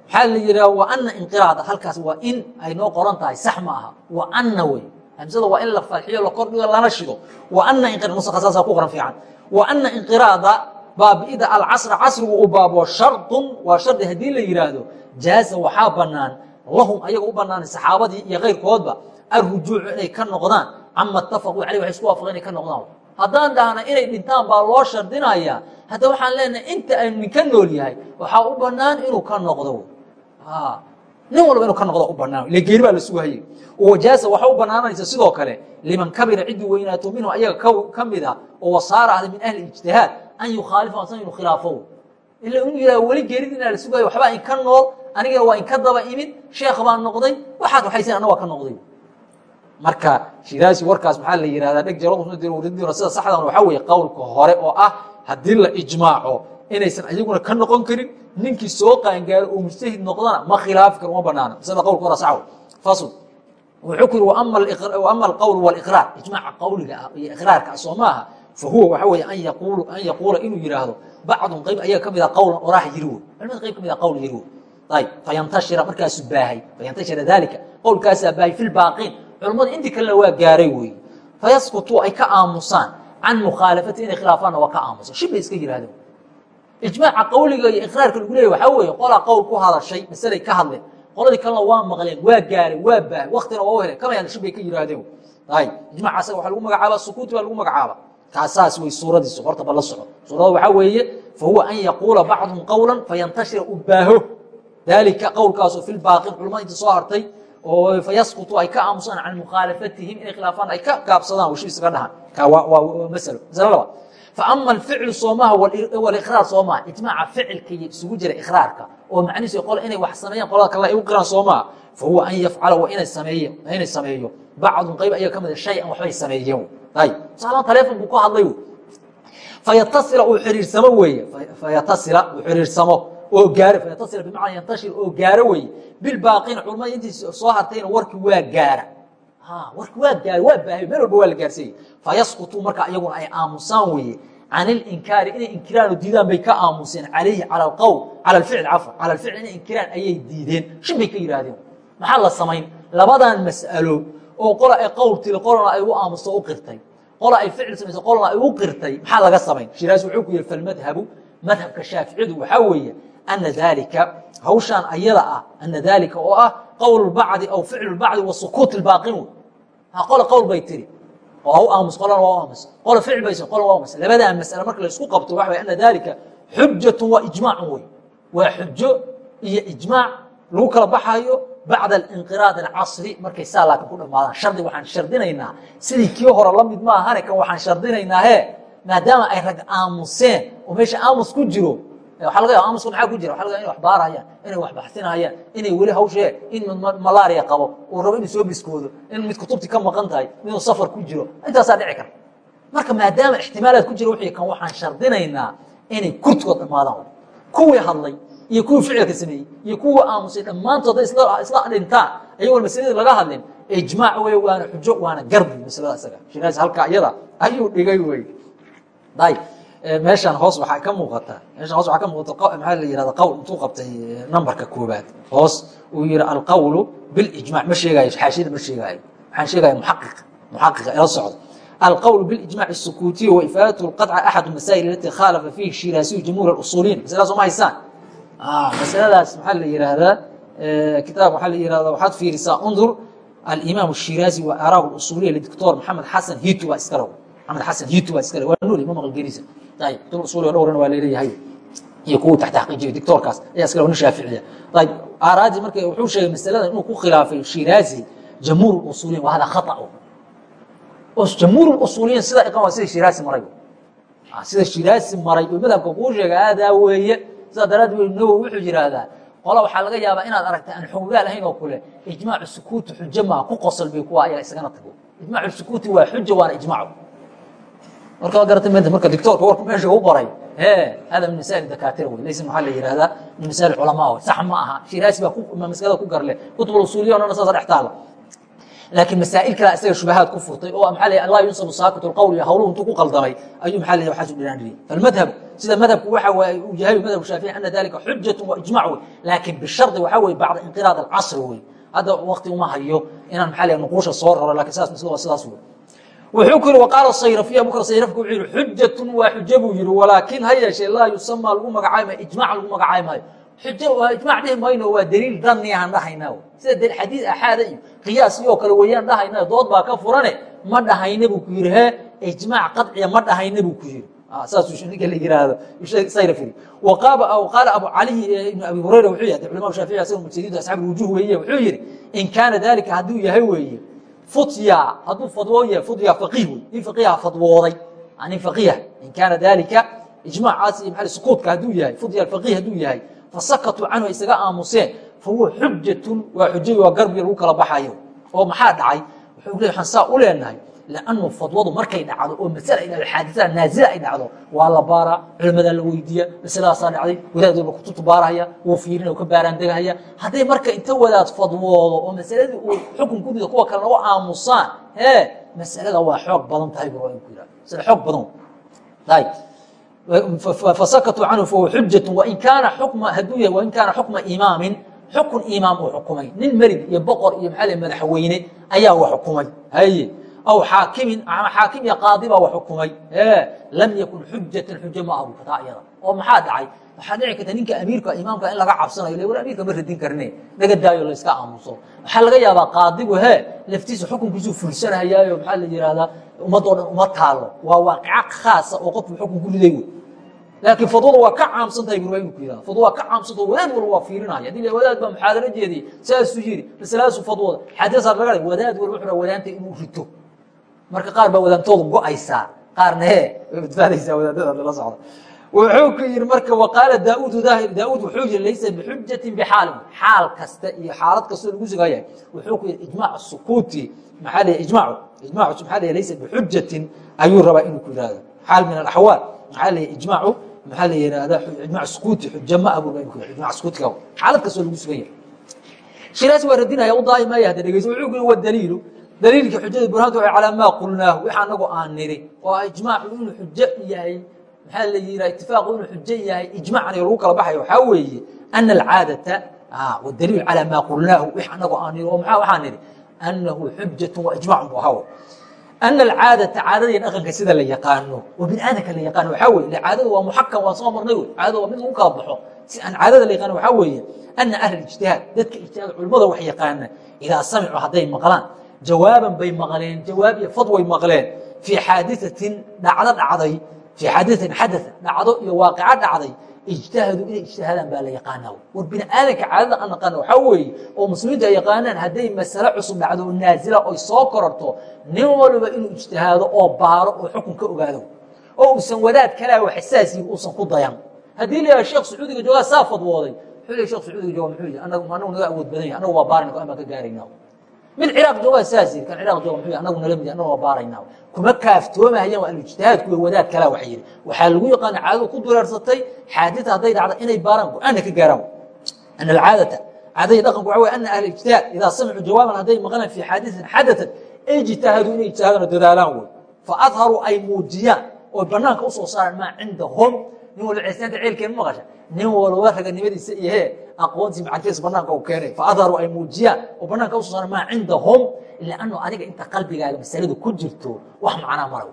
maxaa la yidhaha wa ana inqiraada halkaas waa in ay noo qoran tahay sax ma aha. Wa ana wey hamsada waa in la farxiyo la kordhigo lana shido. Wa ana nuska saasaa ku qoran fiican. Wa ana inqiraada baabi'ida alcasra casrigu u baabo shardun waa shardi haddii la yidhaahdo jaaza waxaa bannaan lahum ayaga u bannaanay saxaabadii iyo kayrkoodba alrujuucu inay ka noqdaan. Cama itafaquu caleyh waxay isku waafaqeen inay ka noqdaan. Haddaan dhahna inay dhintaan baa loo shardinaya. Hadda waxaan leenahay inta aynu ninka nool yahay waxaa u bannaan inuu ka noqdo. Nin walba inuu ka noqdo u banaan ile geeri baa la sugahayey wajaasa waxa u banaanaysa sidoo kale liman kabira ciddii weynaato minhu ayaga ka mid a oo wasaara ahda min ahli ijtihaad an yukhaalifa asan inuu khilaafo ila inuu yidhaha weli geerid inaa la sugayo waxbaa inka nool anigana waa inka daba imid sheekh baan noqday waxaad waxaysan anna waa ka noqday marka shiraasi warkaas maxaa la yihahdaa dheg jaraduna sida saxdan waxaa weeye qowlka hore oo ah haddii la ijmaaco inaysan ayaguna ka noqon karin ninkii soo qaangaaro oo mujtahid noqdana ma khilaafi karo uma banaana sida qowlka hore saxw fasl wuxuu ku yihi ama alqowl waliqraar ijmaaca qowliga ah iyo iqraarka soo maaha fa huwa waxa weeye an yaqulu an yaquula inuu yidhaahdo bacdun qayb ayaga ka mid a qowlan oraax yiri wey culimada qayb ka mid a qowl yiri wey ayb fayantashira markaasu baahay. Fayantashira dalika qowlkaasaa baahay fi lbaaqiin culummada intii kalena waa gaaray weeye fayaskutuu ay ka aamusaan can mukhaalafati inay khilaafaanna waa ka aamusan shib bay iska yidhahdeen ijmaaca qowliga iyo iqraarka lagu leeyay waxaa weeye qolaa qowl ku hadashay masalay ka hadleen qoladii kalena waa maqleen waa gaareen waa baahay waktina waa u heleen kama yaalla shib bay ka yidhaahdeen ay ijmaca asaga waxaa lagu magacaaba sukuuti baa lagu magacaaba kaasaas wey suuradiisu horta ba la soco. Suurada waxaa weeye fa huwa an yaquula bacduhum qowla fayantashira u baaho. Dalika qowlkaasoo fi lbaaqin culamada inta soo hartay oo fayasqutu ay ka aamusaan can mukhaalafatihim inay khilaafaan ay ka gaabsadaan washib isaga dhahan ka waa masalo. Masalo labaad faama alficlu soomaha waliqraar soomaha. Ijmaaca ficilka isugu jira iqraarka oo macnihiisu qole inay wax sameeyaan qolada kale ay u qiraan soomaha fa huwa an yafcala waa inay sameeyo inay sameeyo. Bacdun qayb ayaga ka mid a shay-an waxbay sameeyeen. Ay tusaalahan taleefon buu ku hadlay. Fayatasila uu xiriirsamo weeye. Fayatasila uu xiriirsamo oo gaaro fayatasila bimacnaa yantashir oo gaaro weeye. Bilbaaqiina culamada intii soo hartayna warki waa gaara. Warki waa gaara waa baahay meel walba waa la gaarsiiyey. Fayasqutu marka iyaguna ay aamusaan weeye. Can ilinkaari inay inkiraan oo diidaan bay ka aamuseen calayhi cala alqowl cala alficl cafwan cala alficl inay inkiraan ayay diideen. Shin bay ka yidhaahdeen maxaa la samayn? Labadan mas'alo oo qola ay qowl tiri qolana ay u aamusto u qirtay. Qola ay ficil samayso qolana ay u qirtay. Maxaa laga samayn? Shiraas wuxuu ku yihi falmadhabu madhabka shaaficiyadu waxaa weeye ana dalika hawshaan ayada ah ana dalika oo ah qowl bacdi aw ficlu bacdi wa sukuut baaqin ha qola qowl bay tiri oo ha aamus qolana waa u aamus qola ficil bay qola waa aamus labadaa mas'ale marka la isku qabto waxa way ana dalika xujatu waa ijmaacun wey waa xujo iyo ijmaac lagu kala baxayo bacda alinqiraad alcasri markay saa ku dhamaadaan shardi waxaan shardinaynaa sidii kii hore la mid maahane kan waxaan shardinaynaa he maadaama ay rag aamuseen oo meesha aamus ku jiro waa laga ya amuska maxaa ku jira waa laga inay wax baarahayaan inay wax baxsinahayaan inay weli hawshee in malaria qabo uu rabo inuu soo biskoodo in mid kutubti ka maqan tahay miduu safar ku jiro. Intaasaa dhici karta marka maadaama ixtimaalaad ku jira wixii kan waxaan shardinaynaa inay kurtigood dhammaadaan kuwii hadlay iyo kuwii ficilka sameeyey iyo kuwii aamusay dhammaantood isla dhintaan ayagoon masaladii laga hadlin. Ijmaac wey waana xujo waana garbi maslada isaga. Shiraas halkaa iyada ayuu dhigay wey ayb meeshaan hoos waxaa ka muuqata meeshan hoos waxaa ka muuqata maxaa la yihahda qowl intuu qabtay numberka koobaad hoos uu yihi alqawlu bilijmac ma sheegaayo xaashiyada ma sheegaayo. Waxaan sheegaya muxaqiq muxaqiqa ila socdo. Alqawlu bilijmac sukuutiya waifaadatu lqadca axadu masaa'il alati khaalafa fiihi shiraasiyu jumhuur اlusuuliyin masaladaas ma haysaan. Ah, masaladaas maxaa la yihahdaa kitaab waxaa la yihahda waxaad fiirisaa undur alimaam shiraasi wa araahu usuuliya lidoktor maxamed xasan hitu waa iskale maxamed xasan hitu waa iskale waa nool imam algerisa geriisa ayib dul usuliya dhowrana waa leeleeyahay iyo kuwu taxtaqiijiyo doctorkaas ayaa iskale wana shaaficiya ayib aaraadi marka wuxuu sheegay masalada inuu ku khilaafay shiraazi jamhuur usuliyin waa hada khata jamhuur usuliyiin sida iqan waa sida shiraazi maray. Sida shiraazi maray. Oo madhabka kuu sheega aadaa weeye. Sidaa daraaddeed nawowi wuxuu yidhaahdaa qola waxaa laga yaabaa inaad aragta aan xoogaal ahayn oo kule ijmaacu sukuuti xujo maa ku qosol bay kuwa ayaga isagana tago. Ijmaacu sukuuti waa xuja waana ijmaacu marka garatay menta marka doctoorka warku meesha u qoray hada min masaa'il dakaatira wey laysa maxaa la yihahdaa min masaa'il culamaa wey sax ma aha. Shiraasi baa masalada ku garle. Kutub usuuliya o dhan saasa dhex taala laakiin masaa'il kala isaga shubahaad ku furtay oo maxaa la laa yunsabu saakit lqowl iyo hawluhu intuu ku qaldamay ayuu maxaa la waxaasu dhinaandhiyey falmadhab sida madhabku waxa uu yahay madhab shaafici ana dalika xujatu wa ijmac wey laakiin bishardi waxaa weye bacda inqiraad alcasri wey hadda wakti uma hayo inaan maxaa la nuquusha soo raro laakiin saas masla waa sidaas wey wuxuu ku yihi waqaala sayrafiy abubakr sayrafka wuxuu yihi xujatun waa xujo buu yihi walaakin ha yeeshee laa yusama lagu magacaabi maayo ijmac lagu magacaabi maayo xujo waa ijmac dhihi mayno waa daliil dani aan dhahaynaa sida xadiid axaada iyo qiyaas iyo kale weeyaan dhahayna dood baa ka furane ma dhahayna buu ku yihi he ijmaac qadciya ma dhahayna buu ku yihi saasuu ninka la yiraahdo sayrafiri qaala abu cali ibn abi hurayra wuxuu yahay culama shaafici asaga mujtahid asxaab wujuh weeye wuxuu yihi in kaana dalika hadduu yahay weeye futya hadduu fadwoo yahay futya faqiih wey nin faqiiha fadwooday nin faqiiha in kaana dalika ijmaacaas iyo maxaa sukuutka hadduu yahay futya faqiih hadduu yahay fasakatuu canhu ay isaga aamuseen fahuwa xujatun waa xujo waa garbi lagu kala baxayo oo maxaa dhacay wuxuu le waxaan saa u leenahay lannu fadwadu markay dhacdo oo dhacdo xaadisada naazila ay dhacdo waa la baaraa culimadaa la weydiiya masaladaasaa dhacday wadaadooba kutubta baarahaya wuu fiirina ka baaraandegahaya hadday marka inta wadaad fadwoodo oo masaladii uu xukun ku rido kuwa kalena u aamusaan hee masalada waa xoog badan tahay bu ku yihahda masale xoog badan fasakatuu canhu fahuwa xujatu wain kaana xukma hadduu yahay wain kaana xukma imaamin xukun imaam uu xukumay nin merig iyo boqor iyo maxaa madaxweyne ayaa wa xukumay haye aw xaakimin ama xaakim iyo qaadi baa wa xukumay lam yakun xujatan xujo ma abu kataa iyada oo maxaa dhacay waxaa dhici karta ninka amiirka imaamka in laga cabsanayo le war amiirka ma radin karne naga daayo layska aamuso waxaa laga yaabaa qaadigu he laftiisa xukunkiisuu fulsanayaayo maxaa la yihahdaa ummadoo dhan uma taalo waa waaqica khaasa oo qofku xukun ku riday wey laakiin fadwada waa ka caamsan tahay bur waa inu ku yihahda fadwa waa ka caamsanta wadaad walba waa fiirinaya haddii la wadaad baa muxaadaro jeediyey saasuu yiri masaladaasuu fadwada xadiisaad laga dhig wadaad walba wuxuu wadaanta inuu rito marka qaar baa wadaantooda go'aysaa. Qaarna he way badbaadaysaa wadaadada lala socda wuxuu ku yihi marka waqaala daauud daauud wuxuu yihi laysa bixujatin bixaalin. Xaal kasta iyo xaalad kastoo lagu sugayahay wuxuu ku yihi ijmaac sukuuti maxaa la ijmaacu ijmaacu maxaa la laysa bixujatin ayuu rabaa inuu ku yihahdo xaal min alaxwaal maxaa la ijmaacu maxaa la yihahdaa ijmac sukuuti xuja ma abur baa inu ku ijmac sukuutiga xaalad kastoo lagu sugan yahay shiraas waa radinaya u daa'i maaya hadda dhegeyso wuxuu ku yihi wadaliilu daliilka xujada burhaanta waa calaa maa qulnaahu wix anagu aan niri oo ijmaacu inuu xujo yahay. Maxaa la yihaa itifaaqu inuu xujo yahay. Ijmaacan lagu kala baxayo waxaa weeye ana alcaadata wadaliilu calaa maa qulnaahu wix anagu aan niri oo maxaa waxaan niri anahu xujatu wa ijmacun bu ahaw ana alcaadata caadada iyo dhaqanka sida la yaqaano oo bini aadamka la yaqaano waxaa weye caadada waa muxakam waan soo marnay wey caadada waa mid lagu kala baxo. Si aan caadada la yaqaano waxaa weeye ana ahla ijtihaad dadka ijtihaad culimmada wax yaqaana idaa samicuu hadday maqlaan jawaaban bay maqleen jawaab iyo fadway maqleen fii xaadiatin dhacdo dhacday fii xaadiatin xadaa dhacdo iyo waaqico dhacday ijtahaduu inay ijtihaadaan baa la yaqaanaa war bini aadanka caadada aan naqaana waxaa weeye oo muslimiintu ay yaqaanaan hadday masale cusub dhacdo oo naazila oy soo kororto nin waliba inuu ijtihaado oo baaro oo xukun ka ogaado oo uusan wadaad kalaa wax saasiin uusan ku dayan haddii la yidhaha sheekh sacuudiga joogaa saa fadwooday wuxuu leey shekh sacuudiga jooga muxuu yihi anagu anagu naga awood badan yahay anagu waa baarayna go'aan baan ka gaaraynaa mid ciraaq joogaa saas kan ciraaq jooga muxuu anagu nala mid anagu waa baaraynaa kuma kaaftoomayaan waa alijtihaadku iyo wadaad kalaa waxa yidhi waxaa lagu yaqaana caadadu ku dureersatay xaadita hadday dhacda inay baaraan go'aanna ka gaaraan. Ana alcaadata caadadii dhaqanku waxa wey ana ahla ijtihaad idaa samicuu jawaaban hadday maqlaan fi xaadiثin xadatan ijtahaduu inay ijtihaadaan oo dadaalaan wey faadharuu ay muujiyaan oo banaanka u soo saaraan maa cindahum nin walba ceesnaanta ceelkeen maqasha. Nin walba raganimadiisa iyo he aqoontii macrifadiisa banaanka u keenay faadharuu ay muujiyaan oo banaanka u soo saaraan maa cindahum liannu adiga inta qalbigaaga masaladu ku jirto wax macnaa maraw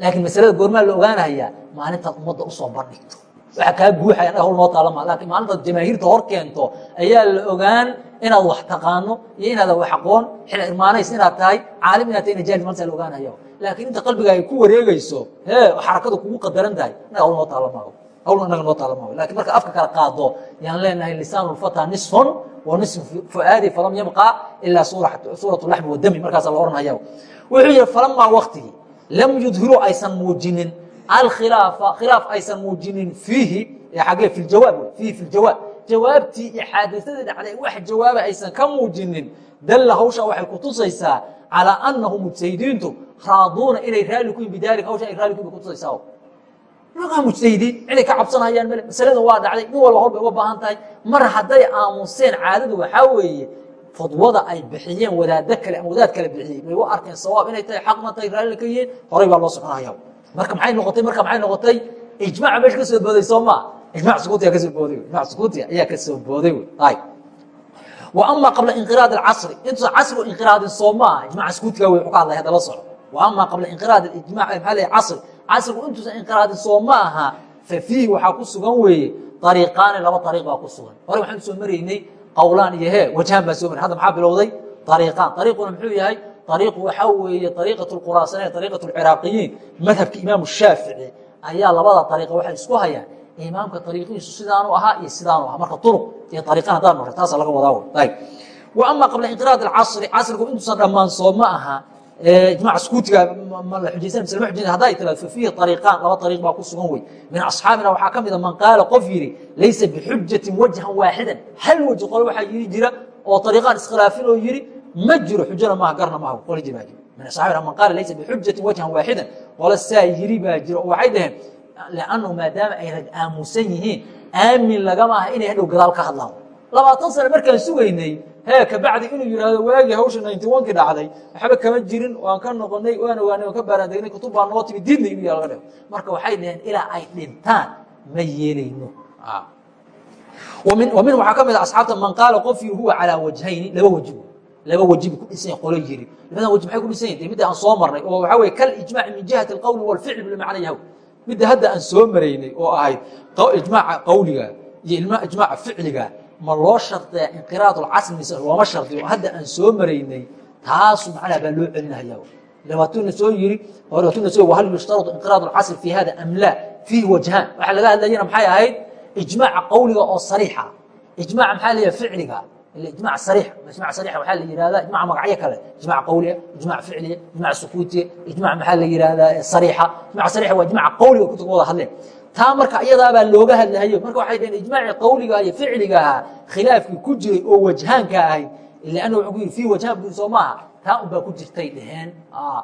laakiin masalada goormaa la ogaanayaa maalintaad ummadda u soo bandhigto waxa kaa guuxaya anaga hawl noo taalama laakiin maalintaad jamaahiirta hor keento ayaa la ogaan inaad wax taqaano iyo inaadan wax aqoon xila irmaanays inaad tahay caalim inaad tahay ina jaahil maalinta la ogaanaya laakiin inta qalbiga ay ku wareegayso hee xarakadu kugu qadaran tahay anaga hawl noo taalama hawl anaga noo taalama laakiin marka afka kala qaado yaan leenahay lisaan lfata nisfun wa nisfu fuaadi falam yabqa ilaa suurat laxmi wadami markaasa la oranaya wuxuu yihi falamaa waktigii lam yudhiru aysan muujinin alkhilaafa khilaaf aysan muujinin fiihi agee fi jawaab fiihi fi jawaab jawaabtii iyo xaadisadii dhacday wax jawaaba aysan ka muujinin dalla hawshaa waxay kutusaysaa calaa anahu mujtahidiintu raaduuna inay raali ku yihiin bidaalika hawsha ay raali ku yihiin kutusaysaa nimankaa mujtahidiin ciday ka cabsanayaan male masalada waa dhacday nin walba hor bay uga baahan tahay mar hadday aamuseen caadadu waxaa weeye fadwada ay bixiyeen wadaado kale ama wadaad kale bixiyey bay u arkeen sawaab inay tahay xaqna tahay raalli ka yihiin horay baa loo soconaya marka maxay noqotay marka maxay noqotay? Ijmaca meesha ka soo booday soo maa ijmac sukuuti ayaa ka soo booday ijmac sukuuti ayaa ka soo booday ay. Wa ama qabla inqiraad alcasri intuusan casrigu inqiraadin soo maaha ijmaca sukuutiga wey ka hadlay hadda la soco wa ama qabla inqiraad ijmac maxaa leeyahay casri casrigu intuusan inqiraadin soo ma aha fa fiihi waxaa ku sugan weeye ariiqaani laba ariiq baa ku sugan. Hore waxaan soo maraynay qawlaan iyo hee wajhaan baan soo maray hadda maxaa bilowday? Ariiqaan ariiquna muxuu yahay? Ariiqu waxaa weeye ariiqat lquraasaniya ariiqat lciraaqiyiin madhabka imaamu shaafici ayaa labada ariiqa waxay isku hayaan. Imaamka ariiqihiisu sidaanu ahaa iyo sidaanu ahaa. Marka uruq iyo ariiqan haddaan marray taasa laga wadaa wa ama qabla inqiraad alcasri casrigu intuusan dhammaan soo ma aha ijmac sukuutiga ma la xujaysan mise lama xujayn hadday tiraado fa fiihi ariiqaan laba ariiq baa ku sugan wey. Min asxaabina waxaa ka mida man qaala qof yidhi laysa bixujatin wajhan waaxidan. Hal weji qole waxaa yiri jira oo ariiqaan iskhilaafin oo yidhi ma jiro xujana maaha garna maaha. Qole jir baa jiro min asxaabina man qaala laysa bixujatin wajhan waaxidan. Qole saa yiri baa jiro oo waxay dhaheen lannahu maadaama ay rag aamusan yihiin aamin lagama aha inay hadhow gadaal ka hadlaan. Labaatan sane markaan sugaynay hee kabacdi inuu yidhaahdo waagii hawsha ninty onkii dhacday waxba kama jirin waan ka noqonay waan ogaanay waan ka baaraandegnay kutub baa noo timi diidna igu yaa laga marka waxay dhaheen ilaa ay dhintaan ma yeelayno. Wa min waxaa ka mid a asxaabta man qaala qofkii huwa calaa wajhayni laba waji laba waji bu ku dhisan qolo yiri. Labadan waji maxay ku dhisan yihiin midda aan soo marnay oo waxaa weye kal ijmaaci min jihati alqowli walficli bimacna yahaw midda hadda aan soo maraynay oo ahayd ijmaaca qawliga iyo ijmaaca ficliga ma loo shardiya inqiraad lcasri mise looma shardiyo hadda aan soo maraynay taasu macnaha baa loo celinaya labaatuna soo yiri labaatuna soo wahal yushtaradu inqiraad lcasri fi hada am laa? Fiihi wajhaan waxaa laga hadlayana maxay ahayd? Ijmaaca qawliga oo sariixa. Ijmaaca maxaa leeyahay ficliga? Ijmac sariix. Ijmac sariixa waxaa la yihahdaa ijmac magacyo kale. Ijmac qawliya ijmac ficliya ijmac sukuutiya ijmac maxaa la yihahdaa sariixa? Ijmac sariixa waa ijmaca qawliga kutubka wada hadleen taa marka iyadaabaa looga hadlahayo. Marka waxay dhaheen ijmaacii qawliga iyo ficliga ahaa khilaafkii ku jiray oo wajhaanka ahayd ila ana wuxuu ku yidhi fii wajhaan buu soo maaha. Taa un baa ku jirtay dhaheen.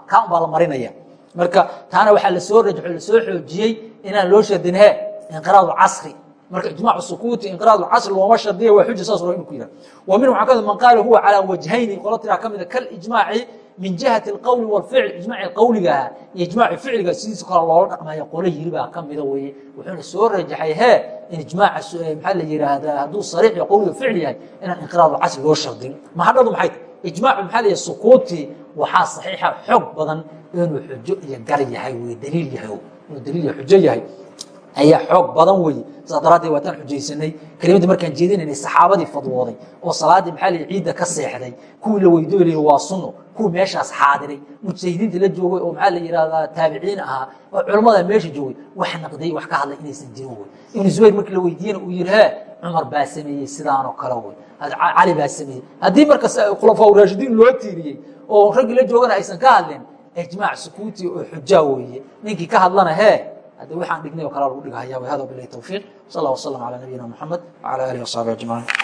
Kaa un baa la marinaya. Marka taana waxaa la soo rajaxo la soo xoojiyey inaan loo shardin he inqiraad casri. Marka ijmac sukuuti inqiraad casri looma shardiya waa xuja saas inu ku yidhah wa min waxaa ka mid man qaala huwa calaa wajhayni qola tiraa ka mida kalijmaaci min jihati alqowli walficl ijmaaci qawliga ahaa iyo ijmaaci ficliga sidiisa kale loola dhaqmaya qolo yiri baa ka mida weye wuxuuna soo rajaxay hee in ijmaaca maxaa la yidhaahdaa hadduu sariix iyo qowliga ficl yahay inaan inqiraad casri loo shardin. Mahadhadu maxay? Tahy ijmaacu maxaa la sukuuti waxaa saxiixa xoog badan inuu xujo iyo gar yahay wey daliil yahay inuu daliil iyo xujo yahay. Ayaa xoog badan weye saas daraaddeed waataan xujaysanay kelimadii markaan jeedinaynay saxaabadii fadwooday oo salaaddii maxaa la ciidda ka seexday. Kuwii la weydoolay waa sunno kuwii meeshaas xaadiray mujtahidiinta la joogay oo maxaa la yidhahdaa taabiciin ahaa oo culammada meesha joogay wax naqday wax ka hadlay inaysan jirin wey ibnu zubayr markii la weydiiyena uu yidhi hee cumar baa sameeyey sidaanoo kale wey cali baa sameeyey. Haddii marka khulafaa raashidiin loo tiiriyey oo raggii la joogana aysan ka hadlin ijmaac sukuuti oo xujaa weeye. Ninkii ka hadlana hee hadda waxaan dhignay oo kala lagu dhigahaya hada bilahi towfiiq sal allah wasalam calaa nabiyina moxamed wcala alihi wasaxbi ajmaciin